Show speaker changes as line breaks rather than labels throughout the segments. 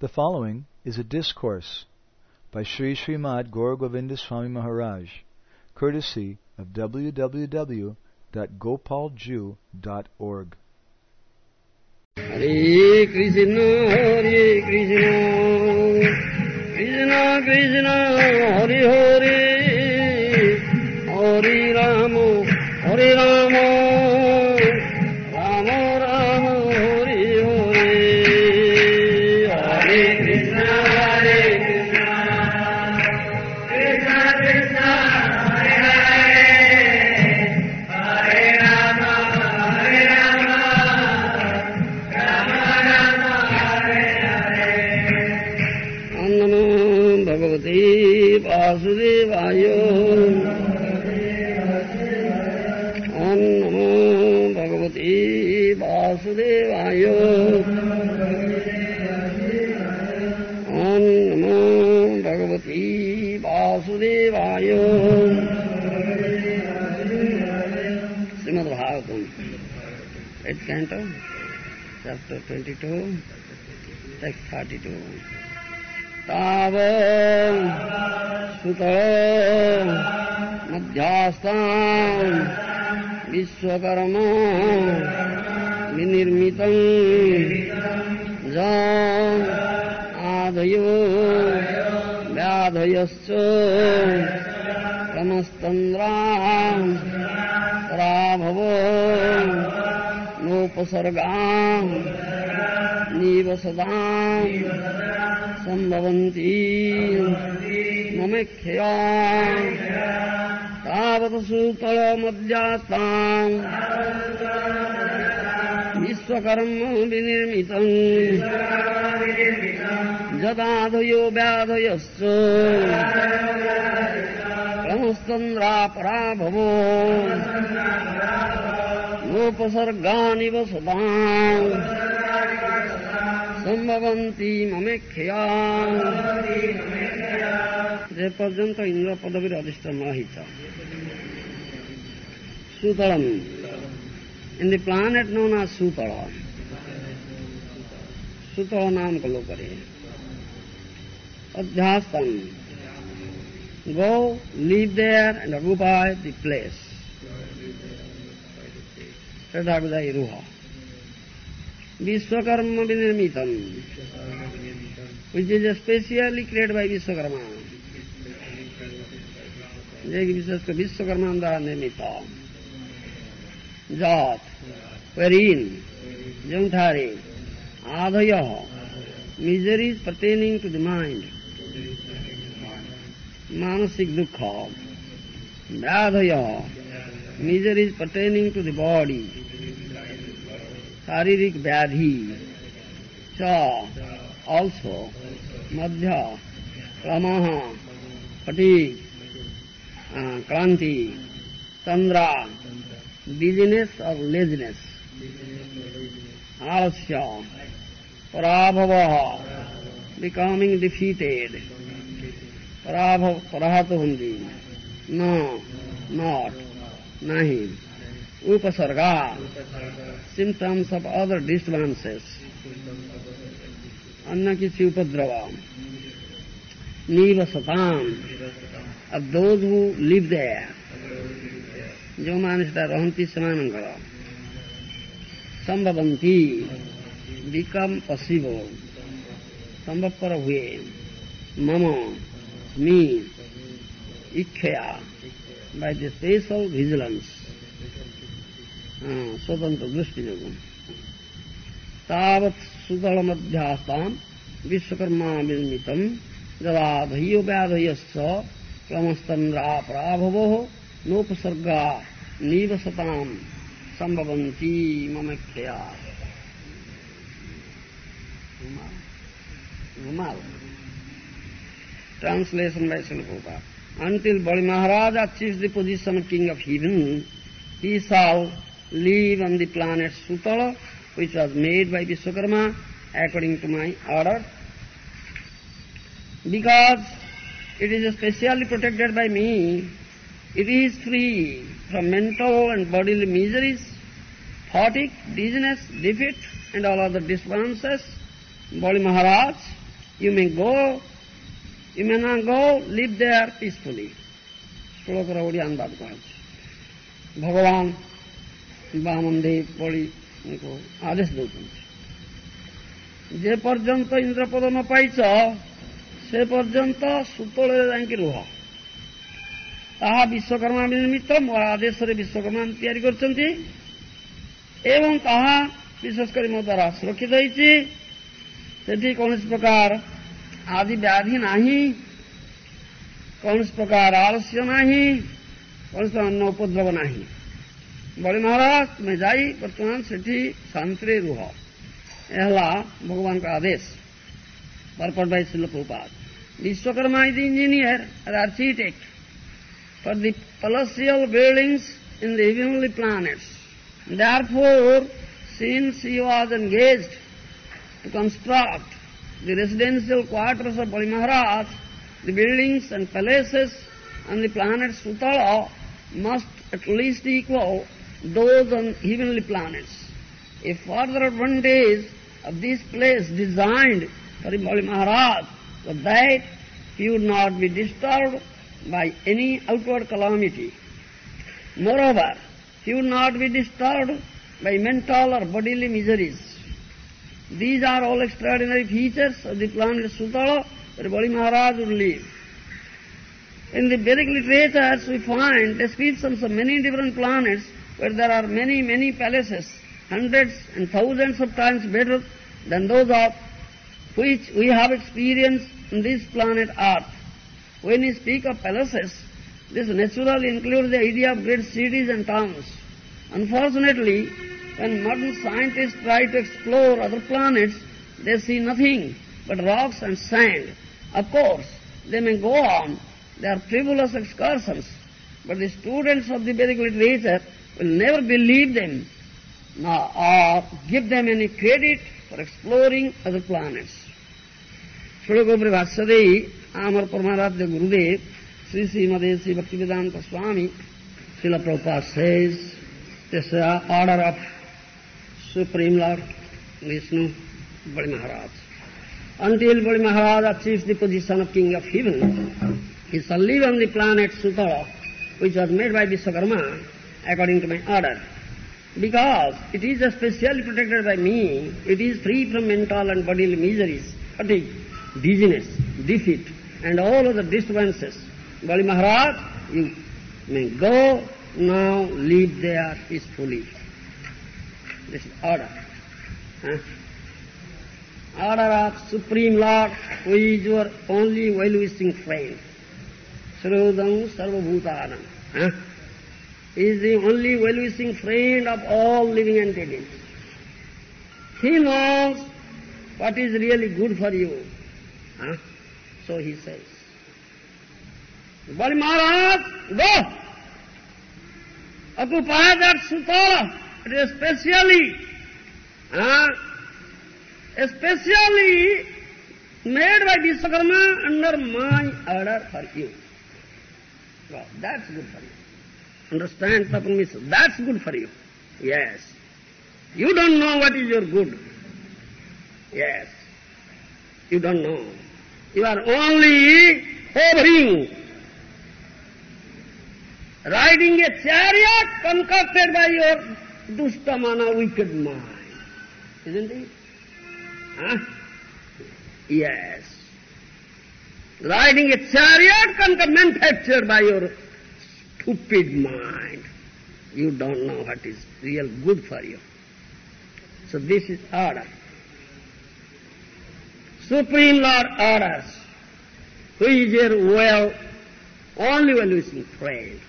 The following is a discourse by Sri Srimad Gaur Govinda Swami Maharaj, courtesy of www.gopalju.org.
Hare Krishna, Hare Krishna, Krishna Krishna, Hare, Hare canto chapter 22 text 42 ताव सुत मध्यास्ताम् विश्वकर्म विनिर्मितम् ज आदयो व्याधयश्च क्रमस्तन्द्रा उपसर्गाम् नीवसताम् सम्भवन्ति। ममेक्षया तावत् सूतलमद्यास्ताम् विश्वकर्म विनिर्मितम् जदाधयो व्याधयश्च क्रमश्चन्द्रापराभवो सर्गोपसर्गानिव सदाम् सम्भवन्ति ममेख्या যে পর্যন্ত ইন্দ্র পদবীর অধিষ্ঠান রহিত সুতলম in the planet known as Sutala Sutala নাম কলো করে অধ্যাস্তম go live there and occupy the place षडाब्दैरुह विश्वकर्म विनिर्मितम। Which is specially create by Vishwakarma. जे विशेष विश्वकर्मा द्वारा निर्मित। जात, वरीन जमथारे आधय misery pertaining to the mind मानसिक दुख। व्याधय misery pertaining to the body शारीरिक व्याधि, च, also मध्य, क्रम फटीक क्रांति चंद्रा बिज़नेस और लेजनेस आलस्य, पराभव बिकमिंग डिफीटेड पराभव, पराहत होंगी न नॉट नहीं। Upasarga, symptoms of other disturbances. Anna kisi upadrava. Nivasatam, of those who live there. जो मानिसता रहन्ति समानं sambhavanti, become possible, पॉसिबल संभवपर हुए मम मी इच्छया बाय द स्पेशल विजिलेंस स्वतंत्र दृष्टि योगम तावत सुदल मध्यास्ताम विश्वकर्मा निर्मितम जदाधयो व्याधय क्रमस्तंद्रापराभवो नोपसर्गा नीवसताम संभवती मम ख्या ट्रांसलेशन बाय होगा until Bali Maharaj achieve the position of king of heaven, he shall live on the planet Sutala, which was made by Vishwakarma according to my order. Because it is specially protected by me, it is free from mental and bodily miseries, fatigue, dizziness, defeat, and all other disturbances. Bali Maharaj, you may go, you may not go, live there peacefully. শ্লোকের ওড়িয়ান বাদ করেছে ବାମନ ଦେବ ବଳିଙ୍କୁ ଆଦେଶ ଦେଉଛନ୍ତି। ଯେ ପର୍ଯ୍ୟନ୍ତ ଇନ୍ଦ୍ରପଦ ନ ପାଇଛ ସେ ପର୍ଯ୍ୟନ୍ତ ସୁତଳରେ ଯାଇକି ରୁହ। ତାହା ବିଶ୍ୱକର୍ମା ନିମିତ୍ତ ମୋର ଆଦେଶରେ ବିଶ୍ୱକର୍ମା ତିଆରି କରିଛନ୍ତି ଏବଂ ତାହା ବିଶେଷ କରି ମୋ ଦ୍ୱାରା ସୁରକ୍ଷିତ ହୋଇଛି। ସେଠି କୌଣସି ପ୍ରକାର ଆଦି ବ୍ୟାଧି ନାହିଁ କୌଣସି ପ୍ରକାର ଆଳସ୍ୟ ନାହିଁ କୌଣସି ଅନ୍ନ ଉପଦ୍ରବ ନାହିଁ। बोले महाराज मैं जाई वर्तमान सिद्धि सांतरे रूह एहला भगवान का आदेश बरपट भाई शिल प्रपात विश्वकर्मा इज इंजीनियर और architect for the palatial buildings in the heavenly planets. Therefore, since he was engaged to construct the residential quarters of Bali Maharaj, the buildings and palaces on the planets, Sutala must at least equal those on heavenly planets. A further advantage of this place designed for Bali Maharaj was that he would not be disturbed by any outward calamity. Moreover, he would not be disturbed by mental or bodily miseries. These are all extraordinary features of the planet Sutala where Bali Maharaj would live. In the Vedic literatures we find descriptions of many different planets where there are many, many palaces, hundreds and thousands of times better than those of which we have experienced in this planet Earth. When we speak of palaces, this naturally includes the idea of great cities and towns. Unfortunately, when modern scientists try to explore other planets, they see nothing but rocks and sand. Of course, they may go on, they are frivolous excursions, but the students of the Vedic literature will never believe them nor or give them any credit for exploring other planets. षोड़गोपर भाष्यदेई आमर परमाराध्य Gurudev Sri Srimade Sri Bhaktivedanta Swami Srila Prabhupada says this is the order of Supreme Lord Vishnu Bali Maharaj. Until Bali Maharaj achieves the position of King of Heaven, he shall live on the planet Sutala, which was made by Vishwakarma according to my order. Because it is especially protected by me, it is free from mental and bodily miseries, fatigue, dizziness, defeat, and all other disturbances. Bali Maharaj, you may go now, live there peacefully. This is order. Huh? Order of Supreme Lord, who is your only well-wishing friend. Srudam Sarvabhutanam. Huh? Is the only well-wishing friend of all living entities. He knows what is really good for you. Huh? So he says. Bali Maharaj, go! Occupy that sutara. It is specially, huh? especially made by Vishwakarma under my order for you. Well, that's good for you. Understand, Tapamisa? That's good for you. Yes. You don't know what is your good. Yes. You don't know. You are only hovering, riding a chariot concocted by your dustamana wicked mind. Isn't it? Huh? Yes. Riding a chariot manufactured by your stupid mind. You don't know what is real good for you. So this is order. Supreme Lord orders, who is your well, only well-wishing friend,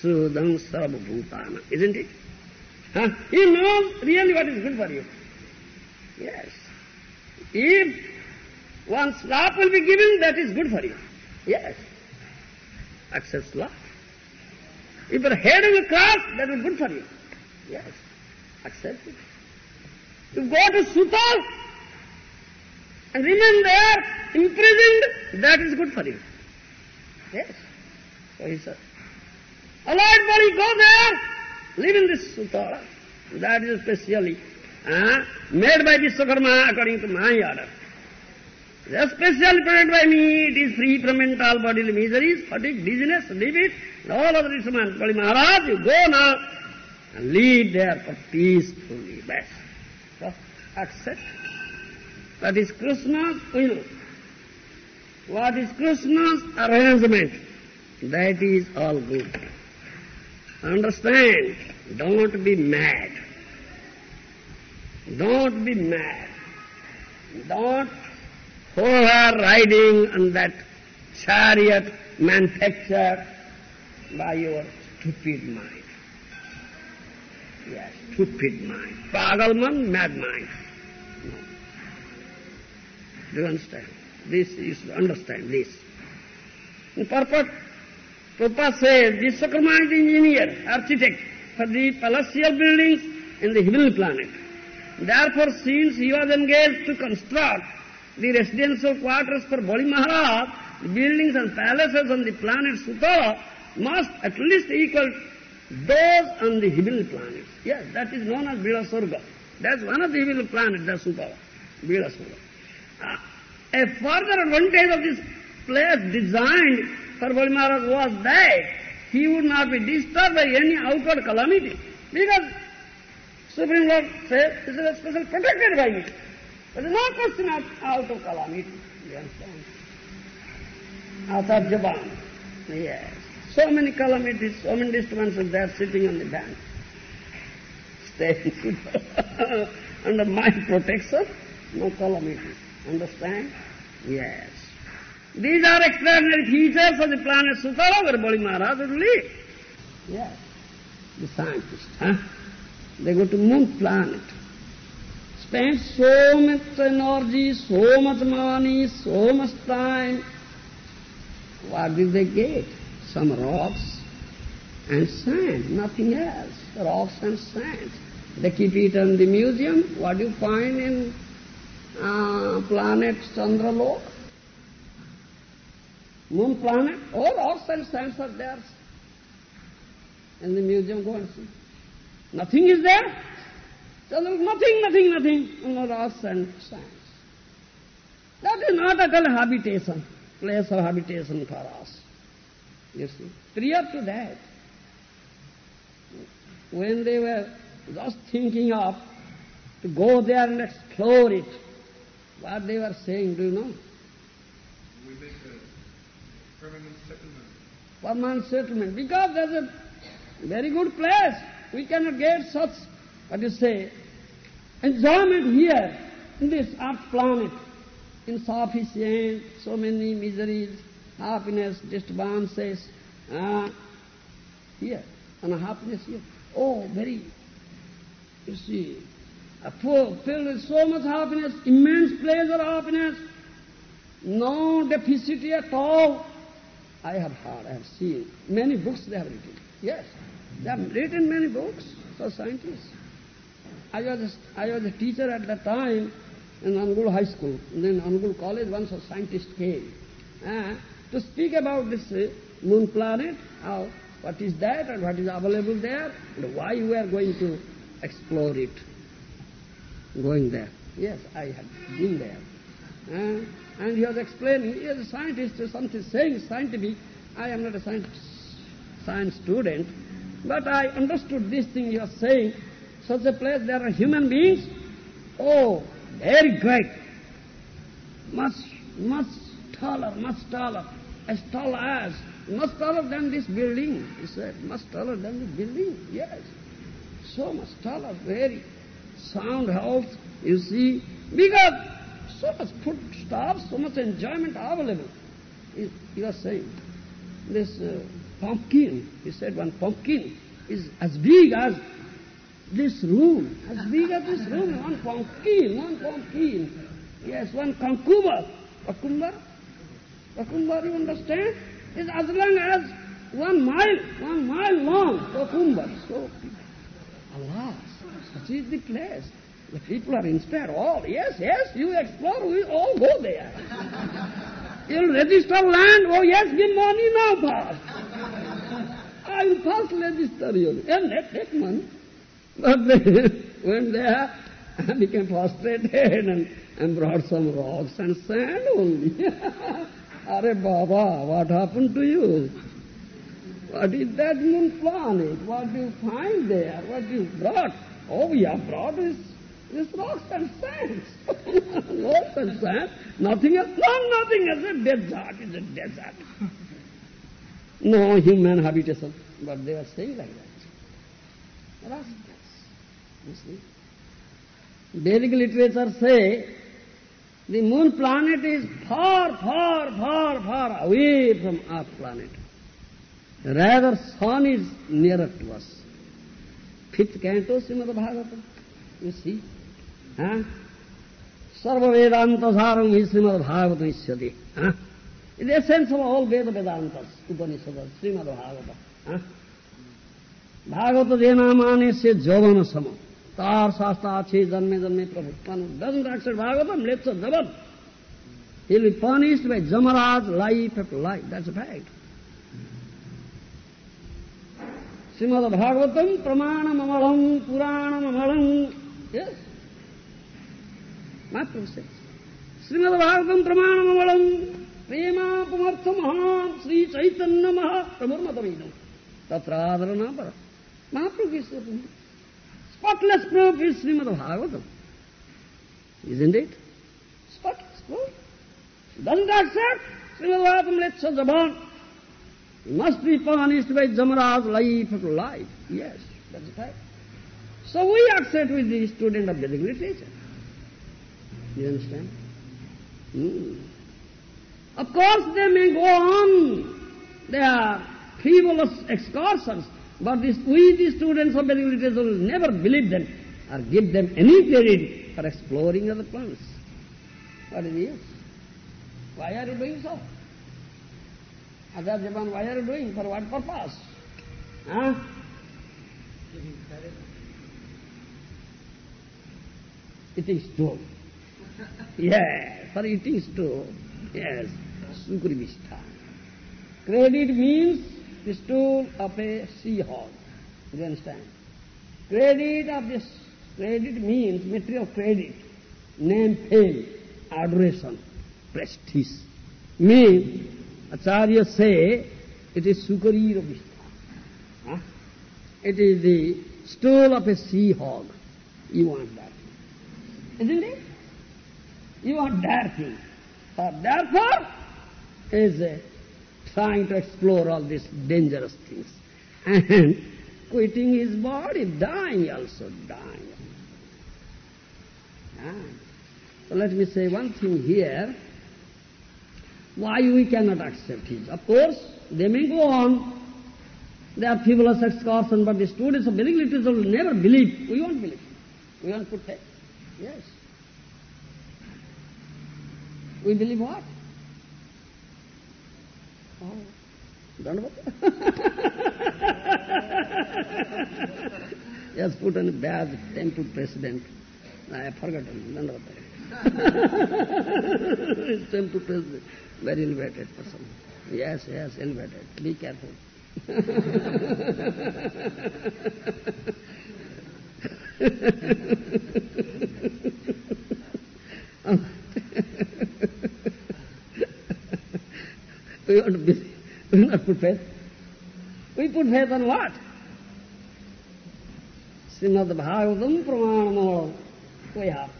Sudam Sarvabhutana, isn't it? Huh? He knows really what is good for you. Yes. If one slap will be given, that is good for you. Yes. Accept slap. If your head will crack, that will be good for you. Yes. Accept it. You go to Sutal and remain there, imprisoned, that is good for you. Yes. So he said, Allied body, go there, live in this Sutala. That is specially uh, made by Vishwakarma according to my order. Especially protected by me, it is free from mental bodily miseries, fatigue, dizziness, defeat, and all other instruments. Bali Maharaj, you go now and lead there for peacefully. Best. Just accept. That is Krishna's will. What is Krishna's arrangement? That is all good. Understand? Don't be mad. Don't be mad. Don't who are riding on that chariot manufactured by your stupid mind. Yes, stupid mind. Pagalman, mad mind. No. Do you understand? This is understand this. In purport, Prabhupada says, Vishwakarma is engineer, architect for the palatial buildings in the heavenly planet. Therefore, since he was engaged to construct the residential quarters for Bali Maharaj, the buildings and palaces on the planet Sutala must at least equal those on the heavenly planets. Yes, that is known as Bila Surga. That's one of the heavenly planets, the Sutala, Bila Surga. Uh, a further advantage of this place designed for Bali Maharaj was that he would not be disturbed by any outward calamity. Because Supreme Lord says, this is a special protected by me. There is no question of out of calamity. You understand? Out of Japan. Yes. So many calamities, so many disturbances, they are sitting on the bank. Staying under my protection, no calamities. Understand? Yes. These are extraordinary features of the planet Sutara where Bali Maharaj would live. Yes. The scientists, huh? They go to moon planet. Spend so much energy, so much money, so much time. What did they get? Some rocks and sand, nothing else. Rocks and sand. They keep it in the museum. What do you find in uh, planet Chandralok? Moon planet, all rocks and sands are there. In the museum, go and see. Nothing is there. Chandralok, nothing, nothing, nothing. Oh, no rocks and sands. That is not at all habitation, place of habitation for us. You see. Prior to that, when they were just thinking of to go there and explore it, what they were saying, do you know?
We make a permanent settlement.
Permanent settlement. Because there's a very good place. We cannot get such, what you say, enjoyment here, in this earth planet, insufficient, so many miseries, happiness, disturbances, uh, here, and happiness here. Oh, very, you see, a full, filled with so much happiness, immense pleasure, happiness, no deficit at all. I have heard, I have seen, many books they have written. Yes, they have written many books for scientists. I was a, I was a teacher at that time in Angul High School. And then Angul College, once a scientist came uh, to speak about this uh, moon planet, how, what is that and what is available there, and why we are going to explore it. Going there. Yes, I had been there. Uh, and he was explaining, he is a scientist, something saying scientific. I am not a science, science student, but I understood this thing he was saying. Such a place there are human beings. Oh, very great. Much, much taller, much taller. As tall as, much taller than this building, he said. Much taller than this building, yes. So much taller, very sound house, you see. Because so much food stuff, so much enjoyment available. He, he was saying, this uh, pumpkin, he said one pumpkin is as big as this room, as big as this room, one pumpkin, one pumpkin. Yes, one concumber. Concumber? Concumber, you understand? Is as long as one mile, one mile long, concumber. So, alas, such is the place. The people are inspired. All, yes, yes, you explore, we all go there. You'll register land, oh yes, give money now first. I will first register you. And let take money. But they, when they are became frustrated and, and brought some rocks and sand only. Are Baba, what happened to you? What is that moon planet? What do you find there? What you brought? Oh, we have brought this, this rocks and sands. rocks and. Nothing else? No, nothing else. A desert. It's a desert. no human habitation. But they are saying like that. You see? Vedic literature say the moon planet is far, far, far, far away from our planet. Rather, sun is nearer to us. Fifth canto, Srimad Bhagavatam. You see? Huh? Sarva Saram is Srimad Bhagavatam Isyati. Huh? In the essence of all Veda Vedantas, Upanishads, Srimad Bhagavatam. Huh? Bhagavat देना माने से जवन सम तार शास्त्र आछे जन्मे जन्मे प्रभु doesn't accept Bhagavatam, let's a javan. He'll be punished by Jamaraj life after life. That's a fact. Srimad Bhagavatam pramanam amalam puranam amalam. Yes. Mahaprabhu says. Srimad Bhagavatam pramanam amalam prema pumartha maham Sri Chaitanya maha pramurmatavidam. Tatradharana para. Mahaprabhu is the spotless proof is Srimad Bhagavatam. Isn't it? Spotless proof. Doesn't accept Srimad Bhagavatam a jaban. He must be punished by Jamaraj life after life. Yes, that's a fact. So we accept with the student of Vedic literature. You understand? Hmm. Of course they may go on. They are frivolous excursions. But this, we, the students of Vedic literature, will never believe them or give them any credit for exploring other planets. What is it? Why are you doing so? Other Japan, why are you doing? For what purpose? Huh? Eating stool. yes, for eating stool. Yes, Sukri Vishta. Credit means the stool of a seahorse. You understand? Credit of this, credit means material credit, name, fame, adoration, prestige. Means, Acharya say, it is Sukarira Vishta. Huh? It is the stool of a sea hog. You want that. Isn't it? You want thing. So therefore, is trying to explore all these dangerous things. And quitting his body, dying also, dying. Ah. So let me say one thing here. Why we cannot accept his? Of course, they may go on. They are frivolous excursion, but the students of Vedic literature will never believe. We won't believe. We won't put faith. Yes. We believe what? Oh, Dandavad. yes, put on a badge, temple president. I have forgotten. Dandavad. temple president. Very elevated person. Yes, yes, elevated. Be careful. we want to be, we not put faith. We put faith on what? Srimad Bhagavatam Pramanamalam. We have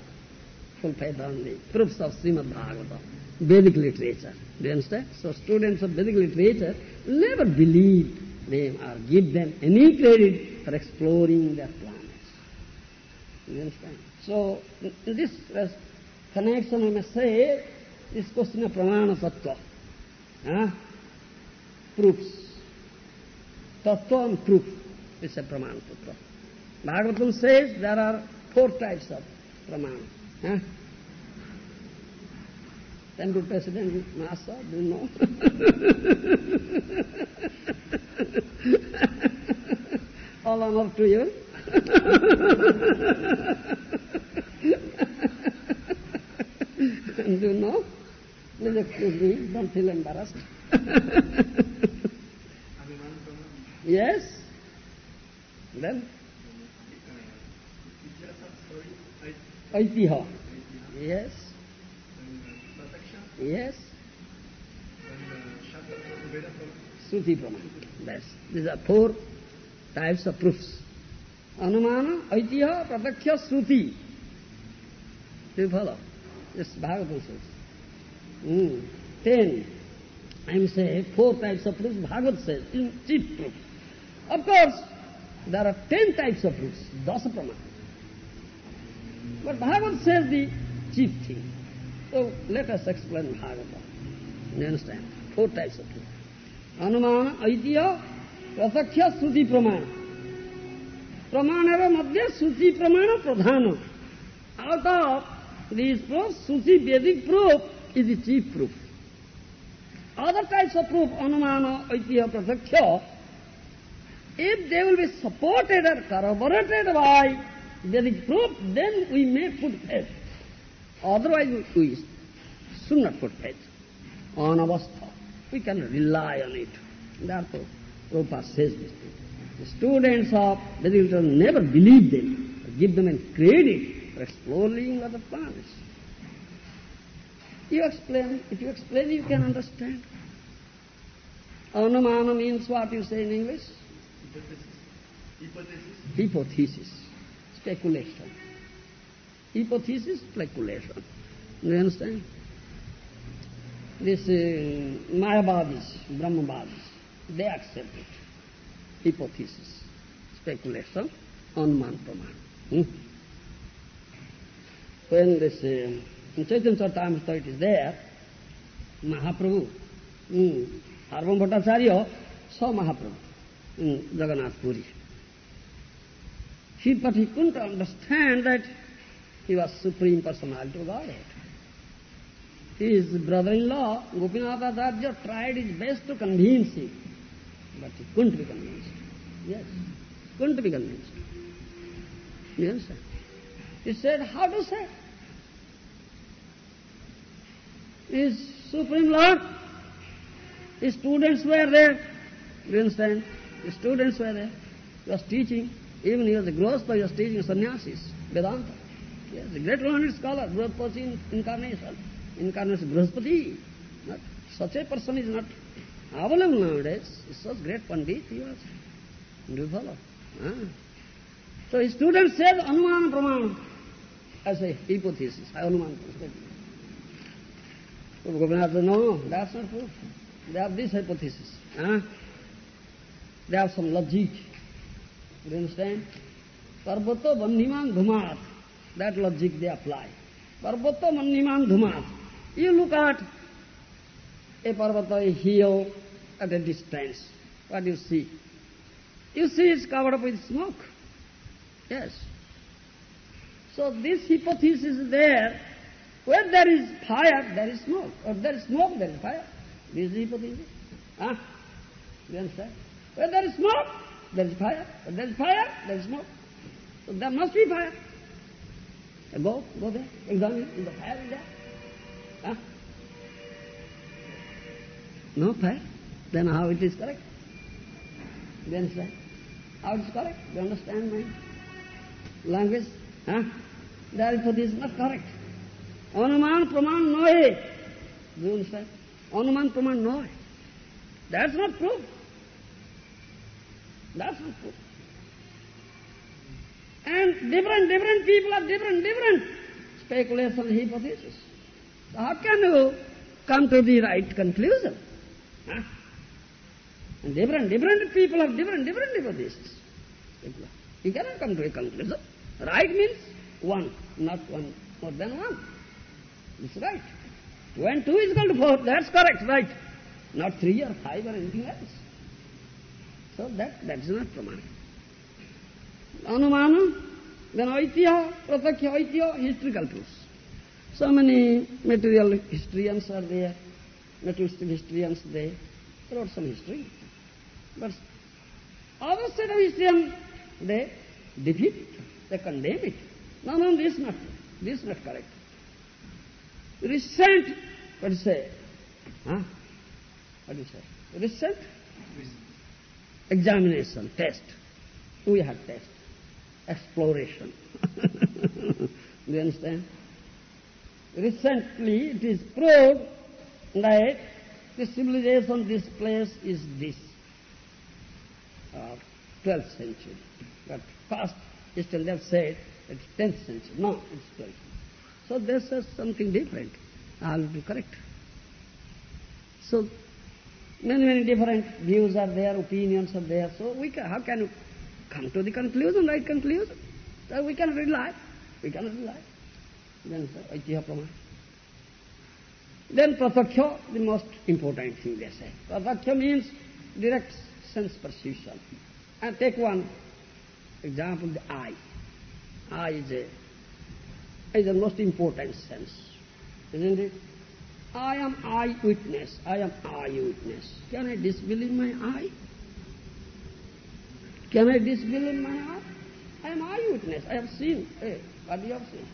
full faith on the proofs of Srimad Bhagavatam, Vedic literature. Do you understand? So students of Vedic literature never believe them or give them any credit for exploring their planets. You understand? So, in this connection, I may say, this question of pramana tattva, huh? proofs. Tattva and proof is a pramana tattva. Bhagavatam says there are four types of pramana. Huh? Temple President Master, do you know? All honor to you. do you know? Please excuse me, don't feel embarrassed. yes? Then? Aitiha. Yes.
Then
Yes.
Then.
Shruti Pramana. That's, these are four types of proofs. Anumana, Aitiha, Prataksha, Shruti. Do you follow? This Bhagavatam says. Ten um say four types of proof Bhagavat says chief proof of course there are ten types of proof दस प्रमाण but Bhagavat says chief thing so let us explain Bhagavat understand four types of proof अनुमान ऐतिह प्रत्यक्ष श्रुति प्रमाण प्रमाण मध्य श्रुति प्रमाण प्रधान out of this proof Shruti Vedic proof is the chief proof. Other types of proof, anumana, aitiya, prasakhya, if they will be supported or corroborated by there is proof, then we may put faith. Otherwise we should not put faith. Anavastha, we can rely on it. Therefore, Prabhupada says this thing. The students of Vedanta never believe them, give them a credit for exploring other planets. You explain, if you explain, you can understand. Anumana means what you say in English?
Hypothesis. Hypothesis.
Hypothesis, speculation. Hypothesis, speculation. Do you understand? This uh, Mayavadis, Brahmavadis, they accept it. Hypothesis, speculation, Anuman Praman. Hmm? When this, uh, in Chaitanya Charitamrita it is there, Mahaprabhu, hmm, Sarvabhauma Bhattacharya saw Mahaprabhu in Jagannath Puri. He, but he couldn't understand that he was Supreme Personality of Godhead. His brother-in-law, Gopinath Acharya, tried his best to convince him, but he couldn't be convinced. Yes, couldn't be convinced. Yes, sir. He said, how to say? His Supreme Lord, his students were there. You understand? The students were there. He was teaching. Even he was a Grospa, he was teaching sannyasis, Vedanta. Yes, a great learned scholar, Brihaspati incarnation. Incarnation Brihaspati. Not, such a person is not available nowadays. He's such great Pandit he was. Do you follow? Ah. So his students said Anumana Pramana as a hypothesis, Anumana Pramana. Gopinath said, no, that's not true. They have this hypothesis. Huh? They have some logic. You understand? Parvato Bandhiman Dhumat. That logic they apply. Parvato Bandhiman Dhumat. You look at a parvata, hill at a distance. What do you see? You see it's covered up with smoke. Yes. So this hypothesis is there. Where there is fire, there is smoke. Or there is smoke, there is fire. This is the hypothesis. Huh? You understand? Where there is smoke, there is fire. Where there is fire, there is smoke. So there must be fire. Go, go there, examine. Is the fire is there? Huh? No fire? Then how it is correct? You understand? How it is correct? Do you understand my language? Huh? Therefore this is not correct. Anuman praman noe. Do you understand? Anuman praman noe. That's not proof. That's not proof. And different, different people have different, different speculation hypothesis. So how can you come to the right conclusion? And different, different people have different, different hypotheses. You cannot come to a conclusion. Right means one, not one more than one. It's right. Two and two is equal to four. That's correct, right. Not three or five or anything else. So that, that is not pramana. Anumana, then aitya, pratakya aitya, historical proofs. So many material historians are there, materialistic historians, there, there wrote some history. But other set of historians, they defeat it, they condemn it. No, no, this is not, this is not correct. Recent, what do you say? Huh? What do you say? Recent examination, test. We have test. Exploration. Do you understand? Recently it is proved that the civilization this place is this, uh, 12th century. But past have said it's 10th century. No, it's 12th. So this is something different. I will be correct. So many, many different views are there, opinions are there. So we can, how can you come to the conclusion, right conclusion? So we can rely. We cannot rely. Then Aitiya Pramana. Then Pratyaksha, the most important thing they say. Pratyaksha means direct sense perception. And take one example, the eye. Eye is a is the most important sense, isn't it? I am eyewitness. I am eyewitness. Can I disbelieve my eye? Can I disbelieve my eye? I am eyewitness. I have seen. Hey, what do you have seen?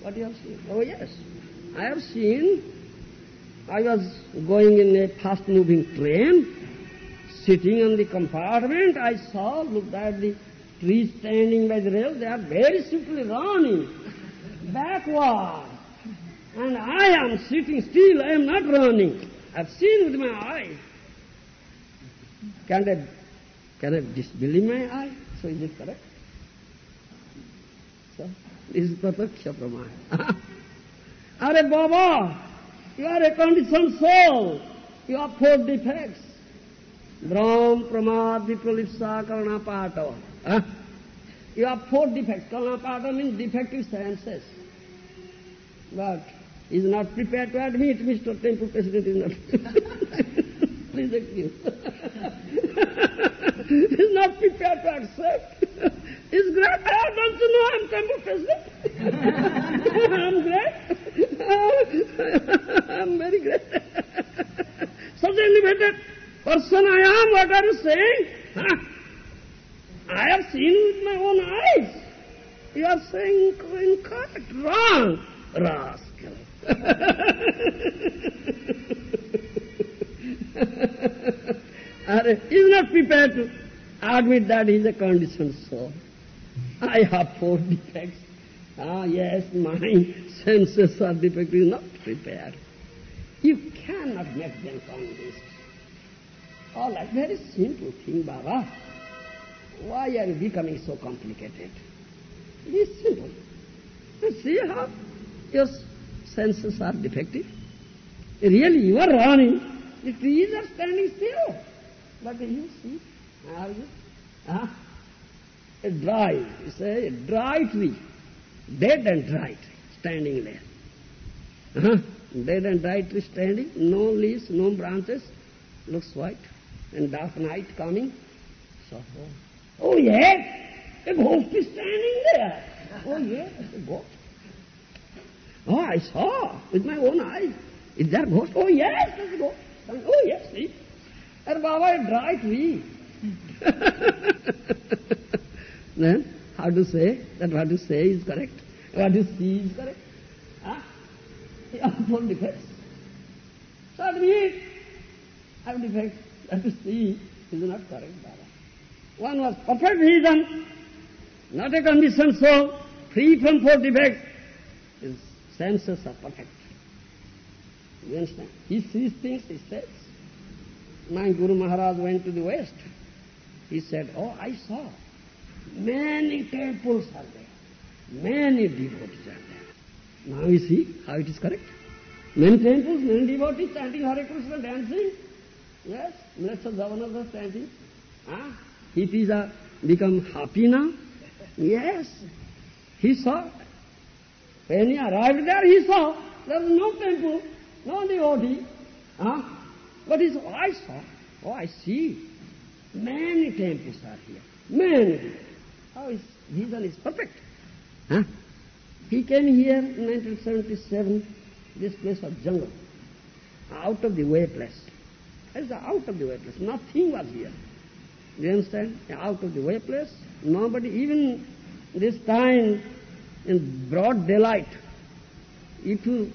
What do you have seen? Oh yes, I have seen. I was going in a fast-moving train, sitting on the compartment. I saw, looked at the trees standing by the rail. They are very simply running backward. And I am sitting still, I am not running. I've seen with my eyes. Can I, can I disbelieve my eye? So is it correct? So, this is Pratyaksha Pramana. Are Baba, you are a conditioned soul. You have four defects. Brahm, Pramad, Vipralipsa, Karna, Pata. Huh? You have four defects. Karna, Pata means defective senses. But he is not prepared to admit Mr. Temple President is not. Please excuse. he is not prepared to accept. He's great. Oh, don't you know I'm Temple President? I'm great. I'm very great. Such an elevated person I am. What are you saying? Huh? I have seen with my own eyes. You are saying incorrect, wrong rascal. He's not prepared to admit that he's a conditioned soul. I have four defects. Ah, yes, my senses are defective. Not prepared. You cannot make them convinced. All right, very simple thing, Baba. Why are you becoming so complicated? It is simple. You see how your senses are defective. Really, you are running. The trees are standing still. But you see, are you? Huh? A dry, you say, a dry tree, dead and dry tree, standing there. Uh-huh. Dead and dry tree standing, no leaves, no branches, looks white, and dark night coming. So, oh, oh yes, a ghost is standing there. Oh yes, a ghost. Oh, I saw with my own eyes. Is there a ghost? Oh, yes, there's a ghost. Oh, yes, see. And Baba, a dry tree. then, how to say that what you say is correct? What you see is correct? Huh? You have four defects. So that means, have defects. That you see is not correct, Baba. One was perfect vision, not a conditioned soul, free from four defects. His senses are perfect. You understand? He sees things, he says. My Guru Maharaj went to the west. He said, oh, I saw. Many temples are there. Many devotees are there. Now you see how it is correct? Many temples, many devotees chanting Hare Krishna, dancing. Yes, Javanas are chanting. Ah, hippies are become happy now. Yes, he saw. When he arrived there, he saw there was no temple, no devotee. Huh? But oh, I saw, oh, I see. Many temples are here. Many. How his vision is perfect. Huh? He came here in 1977. This place was jungle. Out of the way place. It's out of the way place. Nothing was here. Do you understand? Out of the way place. Nobody, even this time in broad daylight, if you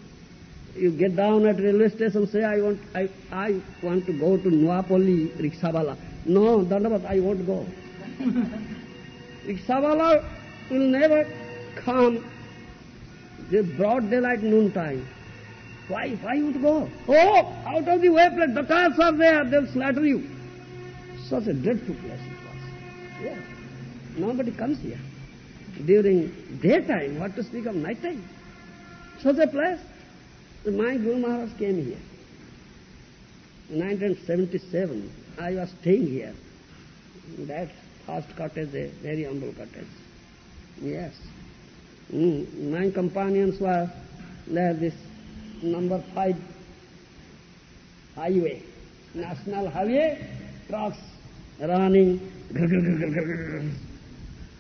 you get down at railway station, and say, I want, I, I want to go to Nuapoli, Rikshabala. No, Dandavat, I won't go. Rikshabala will never come This broad daylight noon time. Why, why you would go? Oh, out of the way, the cars are there, they'll slaughter you. Such a dreadful place it was. Yeah. Nobody comes here. During daytime, what to speak of night time? Such a place. My Guru Maharaj came here. In 1977, I was staying here. That first cottage, a very humble cottage. Yes. Mm, my companions were there, this number five highway, national highway, trucks running,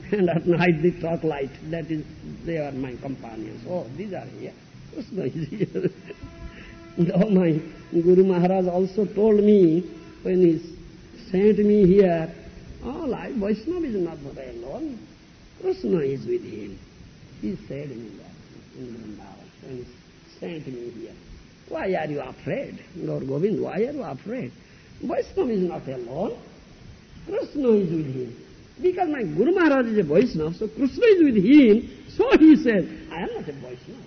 and at night the truck light, that is, they are my companions. Oh, these are here. Krishna is here. oh, my Guru Maharaj also told me, when he sent me here, all right, Vaishnava is not there alone. Krishna is with him. He said me that in Vrindavan, he sent me here. Why are you afraid? Gaur Govind, why are you afraid? Vaishnava is not alone. Krishna is with him. Because my Guru Maharaj is a Vaishnava, so Krishna is with him, so he says, I am not a Vaishnava.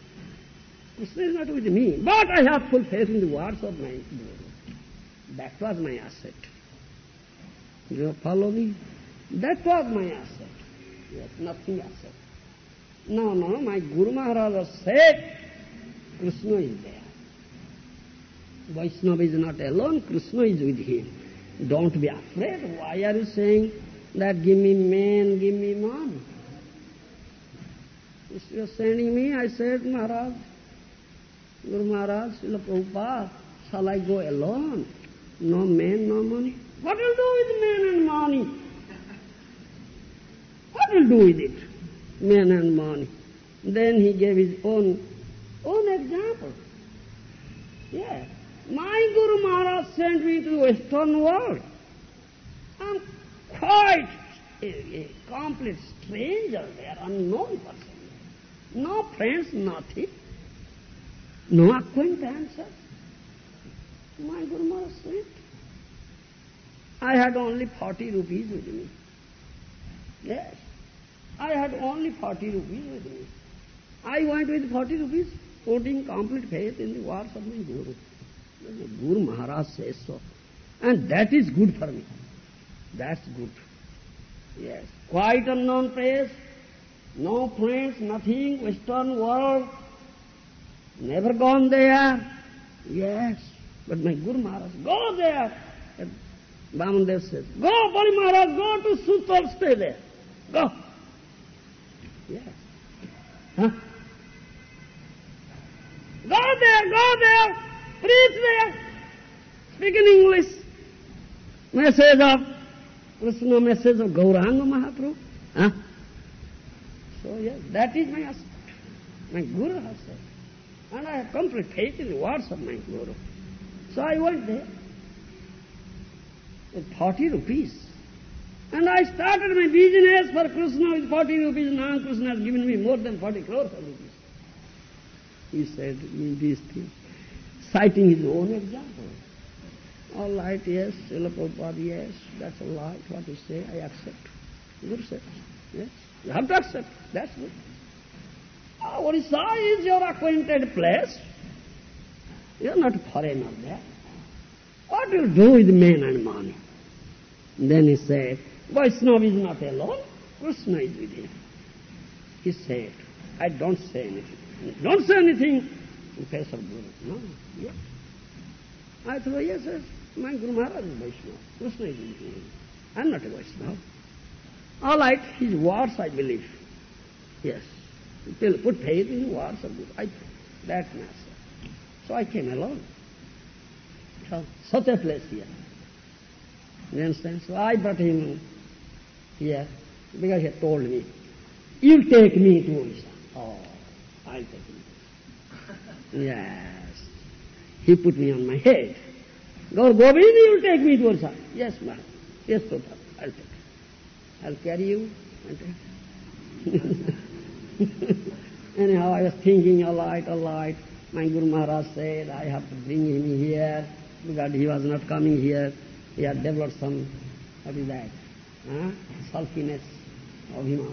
Krishna is not with me, but I have full faith in the words of my Guru. That was my asset. You follow me? That was my asset. Yes, nothing asset. No, no, my Guru Maharaj said, Krishna is there. Vaishnava is not alone, Krishna is with him. Don't be afraid. Why are you saying that give me man, give me? If you are sending me, I said, Maharaj, Guru Maharaj, Srila Prabhupada, shall I go alone? No man, no money. What will do with man and money? What will do with it? Man and money. Then he gave his own own example. Yeah. My Guru Maharaj sent me to Western world. I'm quite a, a complete stranger there, unknown person. No friends, nothing. No acquaintances. My Guru Maharaj said, I had only 40 rupees with me. Yes. I had only 40 rupees with me. I went with 40 rupees, putting complete faith in the words of my Guru. Guru Maharaj says so. And that is good for me. That's good. Yes. Quite unknown place, no friends, nothing, Western world, never gone there. Yes. But my Guru Maharaj, go there. And Vamandev says, go, Bali Maharaj, go to Sutal, stay there. Go. Yes. Huh? Go there, go there, preach there, speak in English. Message of Krishna, message of Gauranga Mahaprabhu. Huh? So yes, that is my aspect. My Guru has said. And I have complete faith in the words of my Guru. So I went there with 40 rupees. And I started my business for Krishna with 40 rupees. Now Krishna has given me more than 40 crores of rupees. He said these things, citing his own example. All right, yes, Srila Prabhupada, yes, that's all right, what you say, I accept. Guru says, yes, you have to accept, that's good. Ah, Orissa is your acquainted place. You're not foreigner there. What do you do with men and money? Then he said, Vaishnava is not alone, Krishna is with him. He said, I don't say anything. Don't say anything in face of Guru. No, yes. I thought, yes, yes, my Guru Maharaj is Vaishnava. Krishna is with. I'm not a Vaishnava. All right, his words I believe. Yes. Put faith in the words of Guru. I, that master. So I came alone. So, such a place here. You understand? So I brought him here because he told me, you take me to Orissa. Oh, I'll take him. yes. He put me on my head. Go, Govind, you will take me to Orissa. Yes, ma'am. Yes, Prabhupada, I'll take it. I'll carry you. Anyhow, I was thinking, all right, all right. My Guru Maharaj said, I have to bring him here because he was not coming here. He had developed some, what is that? Huh? Sulkiness, him.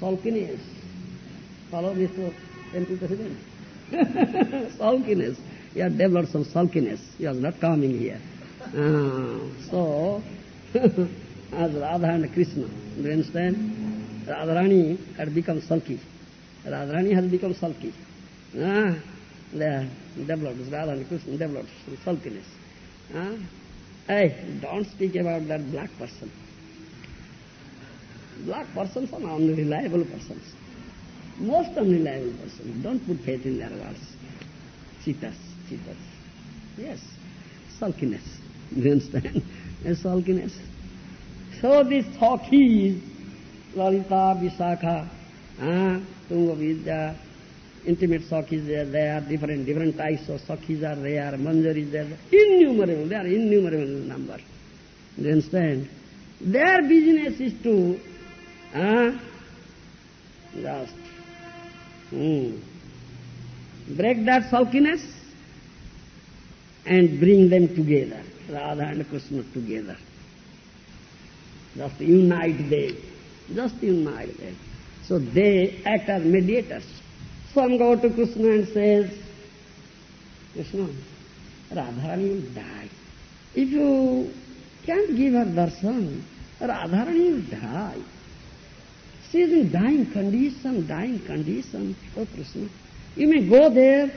Sulkiness. Follow this MP president. sulkiness. He had developed some sulkiness. He was not coming here. Ah, so, as Radha and Krishna, do you understand? Radharani had become sulky. Radharani has become sulky. Ah, they developed, Radha and Krishna developed some sulkiness. Ah, hey, don't speak about that black person. Black persons are unreliable persons. Most unreliable persons. Don't put faith in their words. Cheaters, cheaters. Yes, sulkiness. You understand? A sulkiness. So these Sakhis, Lalita, Visakha, ah, Tunga Vidya, intimate Sakhis are there, different, different types of Sakhis are there, Manjari is there, innumerable, they are innumerable in number. Do you understand? Their business is to, ah, just, hmm, break that sulkiness and bring them together, Radha and Krishna together. Just unite them. Just unite them. So they act as mediators. Some go to Krishna and says, Krishna, Radharani will die. If you can't give her darshan, Radharani will die. She is in dying condition, dying condition. Oh Krishna, you may go there,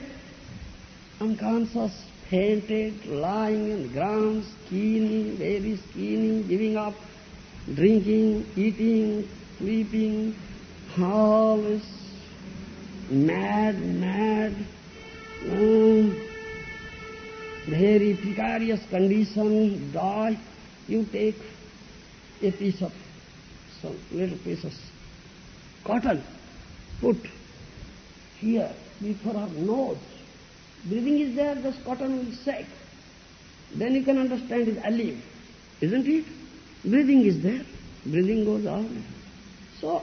unconscious, fainted, lying on the ground, skinny, very skinny, giving up, drinking, eating, sleeping, always mad, mad, um, very precarious condition, die, you take a piece of, some little piece of cotton, put here before her nose. Breathing is there, this cotton will shake. Then you can understand it's alive, isn't it? Breathing is there, breathing goes on. So,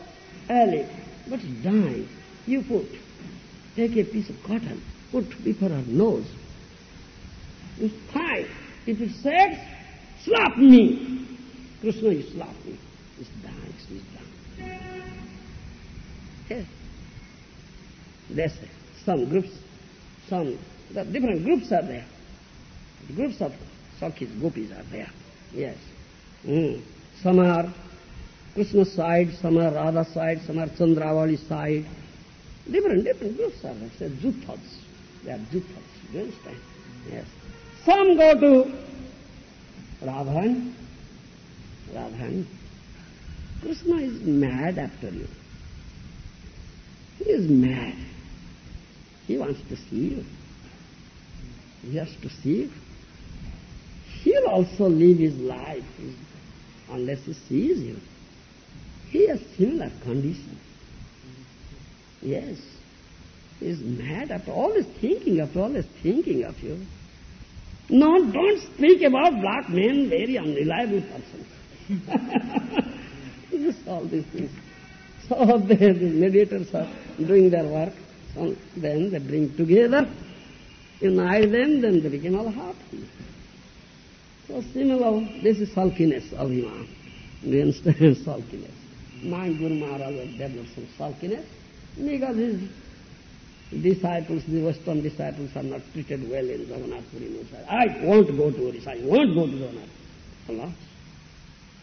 alive, but dying. You put, take a piece of cotton, put before her nose. It's fine. If it says, slap me. Krishna, you slap me. It's dying, she's dying. Yes. There's some groups, some, the different groups are there. Groups of Sakhis, gopis are there. Yes. Mm. Some are Krishna side, some are Radha side, some are Chandravali side. Different, different groups are there. Say Juthas. They are Juthas. Do you understand? Yes. Some go to Radhan. Radhan. Krishna is mad after you. He is mad. He wants to see you. He has to see you. He'll also live his life unless he sees you. He has similar condition. Yes. He is mad after always thinking of always thinking of you. No, don't speak about black men, very unreliable persons. Just all these things. So the mediators are doing their work. So then they bring together, unite them, then they become all happy. So similar, this is sulkiness, of Abhiman. Do you understand? sulkiness. My Guru Maharaj has developed some sulkiness because his disciples, the Western disciples, are not treated well in Jagannath Puri. I won't go to Orissa, I won't go to Jagannath. Allah.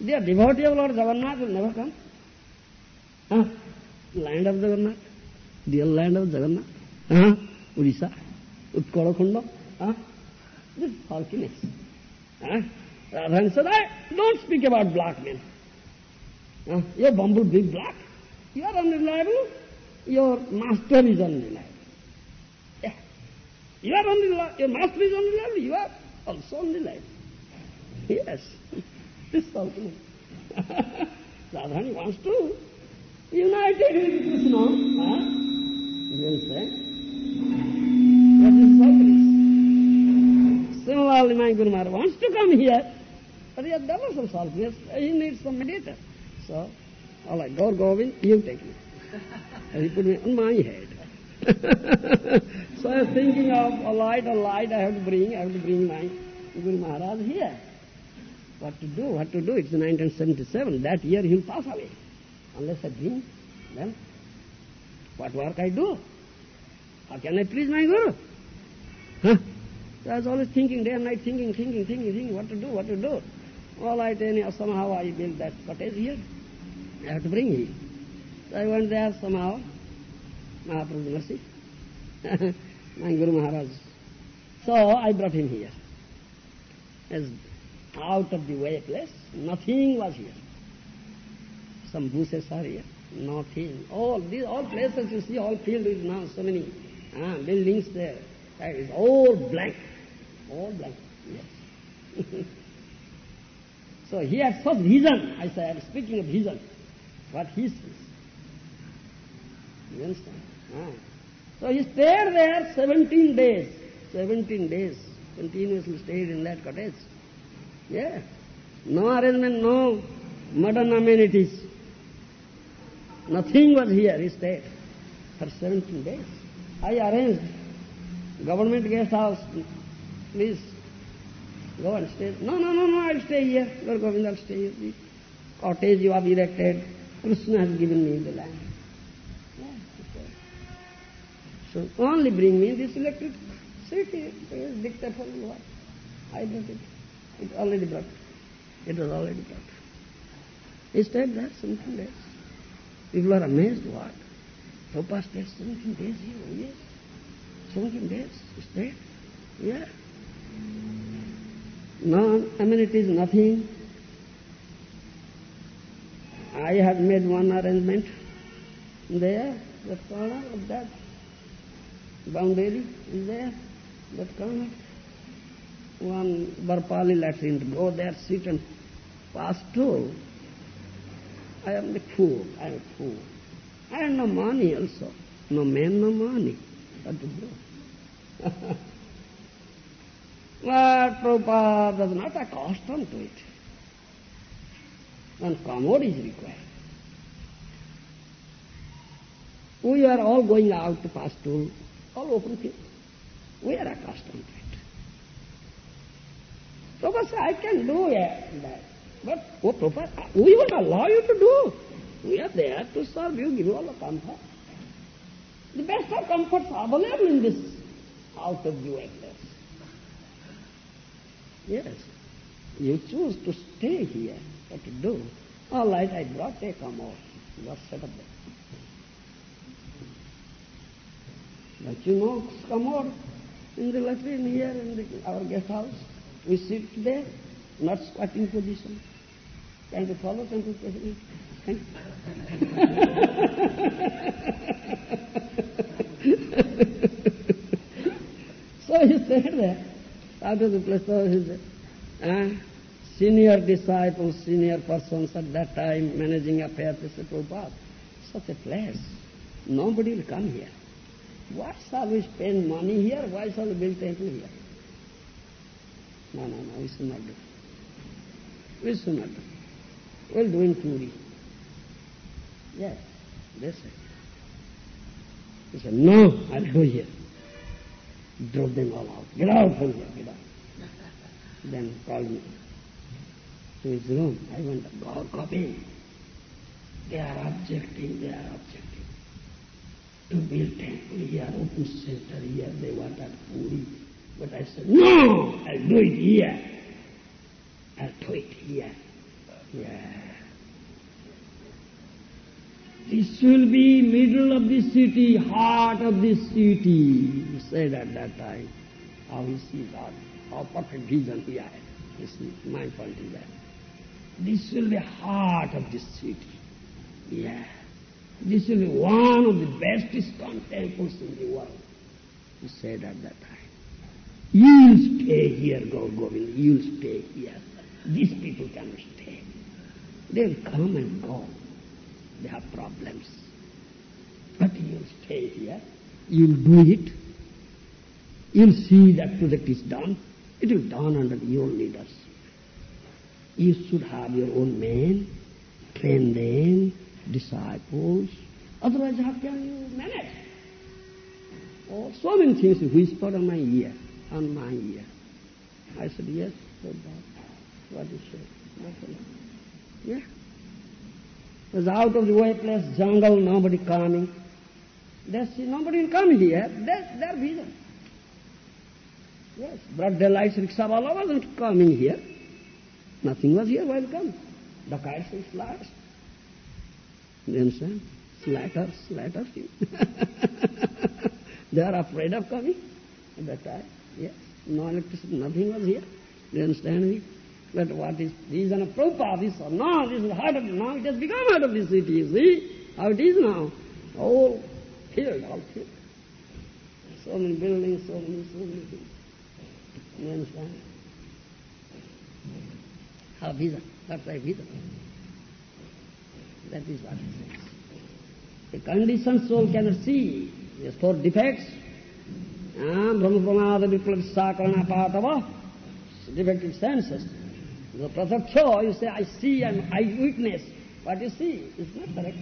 They are devotee of Lord Jagannath will never come. Huh? Land of Jagannath, real land of Jagannath. Huh? Orissa, Utkalakhunda. Huh? This sulkiness. Huh? Radhan said, I don't speak about black men. Huh? Your bumblebee black. You are unreliable. Your master is unreliable. Yeah. You are unreliable. Your master is unreliable. You are also unreliable. Yes. This is something. Radharani wants to unite with Krishna. Huh? You understand? What is sulkiness? Similarly, my Guru Maharaj wants to come here, but he has developed some sulkiness. He needs some mediator. So, all right, Gaur Govind, you take me. And he put me on my head. so I was thinking of a light, a light I have to bring, I have to bring my Guru Maharaj here. What to do, what to do? It's 1977. That year he'll pass away. Unless I bring, then what work I do? How can I please my Guru? Huh? So I was always thinking, day and night, thinking, thinking, thinking, thinking, what to do, what to do. All right, anyhow, somehow I built that cottage here. I have to bring him. So I went there somehow. Mahaprabhu's mercy. my Guru Maharaj. So I brought him here. As out of the way place, nothing was here. Some bushes are here, nothing. All these all places you see, all filled with now so many ah, buildings there. That is all blank. All blank. Yes. so he had such vision. I say, I'm speaking of vision. What he sees. You understand? Ah. So he stayed there 17 days. 17 days. Continuously stayed in that cottage. Yeah. No arrangement, no modern amenities. Nothing was here, he stayed for 17 days. I arranged government guest house. Please go and stay. No, no, no, no, I'll stay here. Gaur Govind, I'll stay here. The cottage you have erected, Krishna has given me the land. So only bring me this electric city. Dictate for what? I brought it. It already brought. It was already brought. He stayed there 17 days. People are amazed, what? Prabhupada stayed 17 days here, yes. 17 days, he stayed. Yeah. No amenities, nothing. I have made one arrangement there, that corner of that boundary is there, that corner. One Barpali latrine, go there, sit and pass through. I am the fool, I am a fool. I have no money also. No man, no money. What to do? but Prabhupada does not accustomed to it. One commode is required. We are all going out to pass to all open field. We are accustomed to it. Prabhupada I can do that. But, oh Prabhupada, we won't allow you to do. We are there to serve you, give you all the comfort. The best of comforts are available in this out of way place. Yes. You choose to stay here. What to do? All right, I brought a commode. Are set up there. But you know commode in the latrine here in the, our guest house. We sit there, not squatting position. Can you follow? Can so he said that after the place, he said, uh, senior disciples, senior persons at that time managing affairs, they said, Prabhupada, such a place, nobody will come here. Why shall we spend money here? Why shall we build temple here? No, no, no, we should not do. Not do. We'll do in Puri. Yes, they said. He said, no, I'll go here. Drove them all out. Get out from here, get out. Then called me to his room. I went, go copy. They are objecting, they are objecting. To build temple here, open center here, they want that Puri. But I said, no, I'll do it here. I'll do it here. Yeah. This will be middle of the city, heart of the city, he said at that time. How he sees that, how perfect vision he had. This is my point is that. This will be heart of the city. Yeah. This will be one of the best ISKCON temples in the world. He said at that time. You'll stay here, Gaur Govind, you'll stay here. These people cannot stay. They'll come and go. They have problems. But you'll stay here. You'll do it. You'll see that project is done. It will done under your leadership. You should have your own men, train them, disciples. Otherwise, how can you manage? Oh, so many things whispered on my ear, on my ear. I said, yes, Lord God. What you say? Yeah. It was out of the way place, jungle, nobody coming. There's nobody will come here. That's their vision. Yes, broad daylight Rickshaw wasn't coming here. Nothing was here coming. The kites and slats. You understand? Slatters, slatters. they are afraid of coming at that time. Yes, no electricity, nothing was here. You understand me? But what is reason of Prabhupada? This or no, this is heart of now it has become heart of the city, you see? How it is now. All filled, all filled. So many buildings, so many, so many things. You understand? How vision, that's why vision. That is what it says. The conditioned soul cannot see. There's four defects. Ah, Bhrama Pramada Viplav Sakarana Patava, defective senses. The brother you say, I see and I witness. What you see is not correct.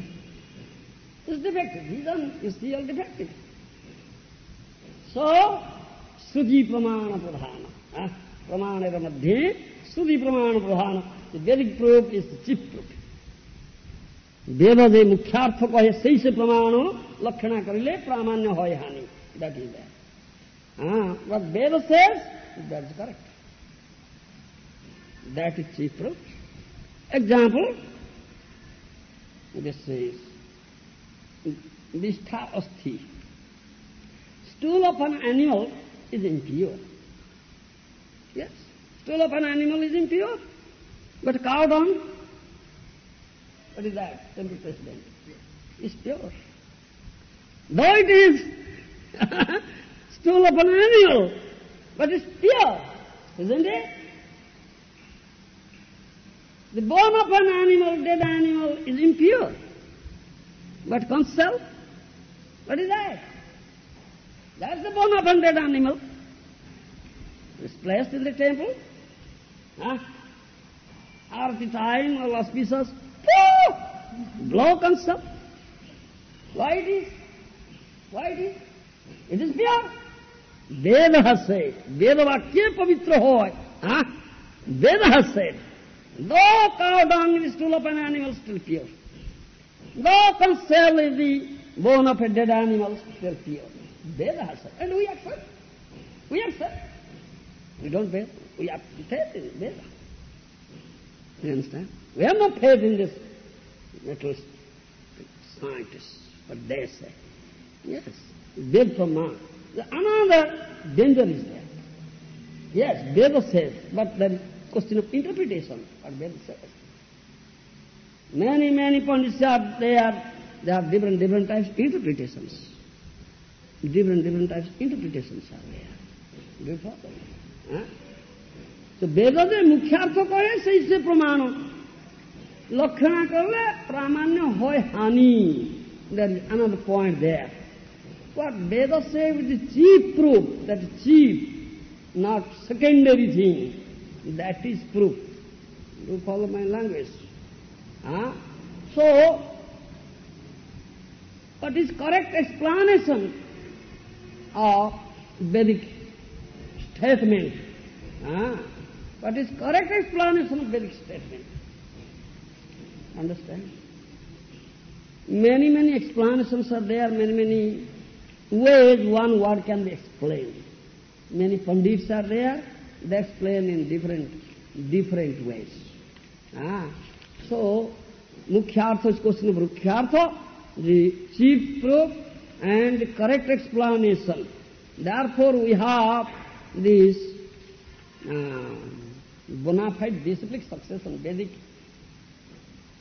It's defective. Reason you see, all defective. So, Sruti Pramana Pradhana. Huh? Pramana Ramadhye, Sruti Pramana Pradhana. The Vedic proof is the chief proof. Ah, Veda যে মুখ্যার্থ কহে সেই সে প্রমাণ লক্ষণা করিলে প্রামাণ্য হয় হানি that is that হ্যাঁ but Veda says that is chief proof example this is nishtha asthi stool of an animal is impure yes stool of an animal is impure but cow dung what is that, Temple President? It's pure. Though it is stool of an animal, but it's pure, isn't it? The bone of an animal, dead animal, is impure. But conch shell, what is that? That's the bone of a dead animal. It's placed in the temple. Huh? Arti time or auspicious, blow comes up. Why it is? Why it is? It is pure. Veda has said, Veda vakya pavitra hoy. Huh? Veda has said, though cow dung is stool of an animal, still pure. Though conch shell is the bone of a dead animal, still pure. Has said. And we accept. We accept. We don't faith. We have faith in Veda. You understand? We have no faith in this metal scientists, but they say. Yes, Ved from man. Another danger is there. Yes, Veda says, but is question of interpretation, what Veda says. Many, many pundits are there, they have different, different types of interpretations. Different, different types of interpretations are there. Do you follow? Huh? তো বেদ যে মুখ্যার্থ করে সেই সে প্রমাণ লক্ষণা করলে প্রামাণ্য হয় হানি that is another point there What Veda say with the chief proof, that is chief, not secondary thing, that is proof. You follow my language? Huh? So, what is correct explanation of Vedic statement? Huh? What is correct explanation of Vedic statement? Understand? Many, many explanations are there, many, many ways one word can be explained. Many pandits are there, they explain in different, different ways. Ah. So, Mukhyartha is question of Mukhyartha, the chief proof and correct explanation. Therefore we have this uh, bona fide disciplic succession, Vedic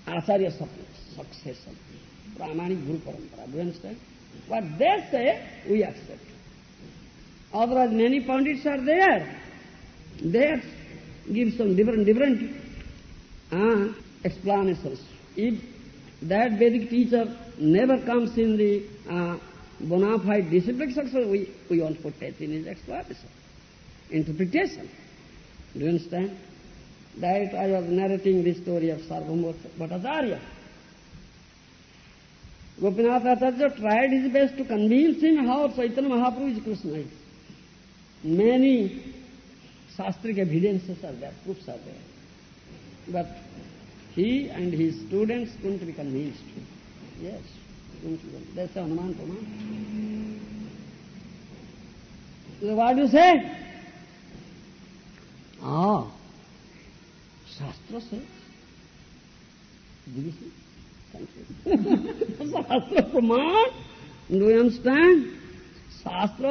Acharya succession, Pramanic Guru Parampara. Do you understand? What they say, we accept. Otherwise, many pundits are there. They gives some different, different uh, explanations. If that Vedic teacher never comes in the uh, bona fide disciplic success, we, we won't put faith in his explanation, interpretation. Do you understand? That I was narrating the story of Sarvabhauma Bhattacharya. Gopinath Acharya tried his best to convince him how Chaitanya Mahaprabhu is Krishna. Many शास्त्र के evidence sir they proof sir they but he and he students couldn't be convinced yes that's Hanuman प्रमाण what you से? हा, शास्त्र से। शास्त्र प्रमाण do you understand शास्त्र,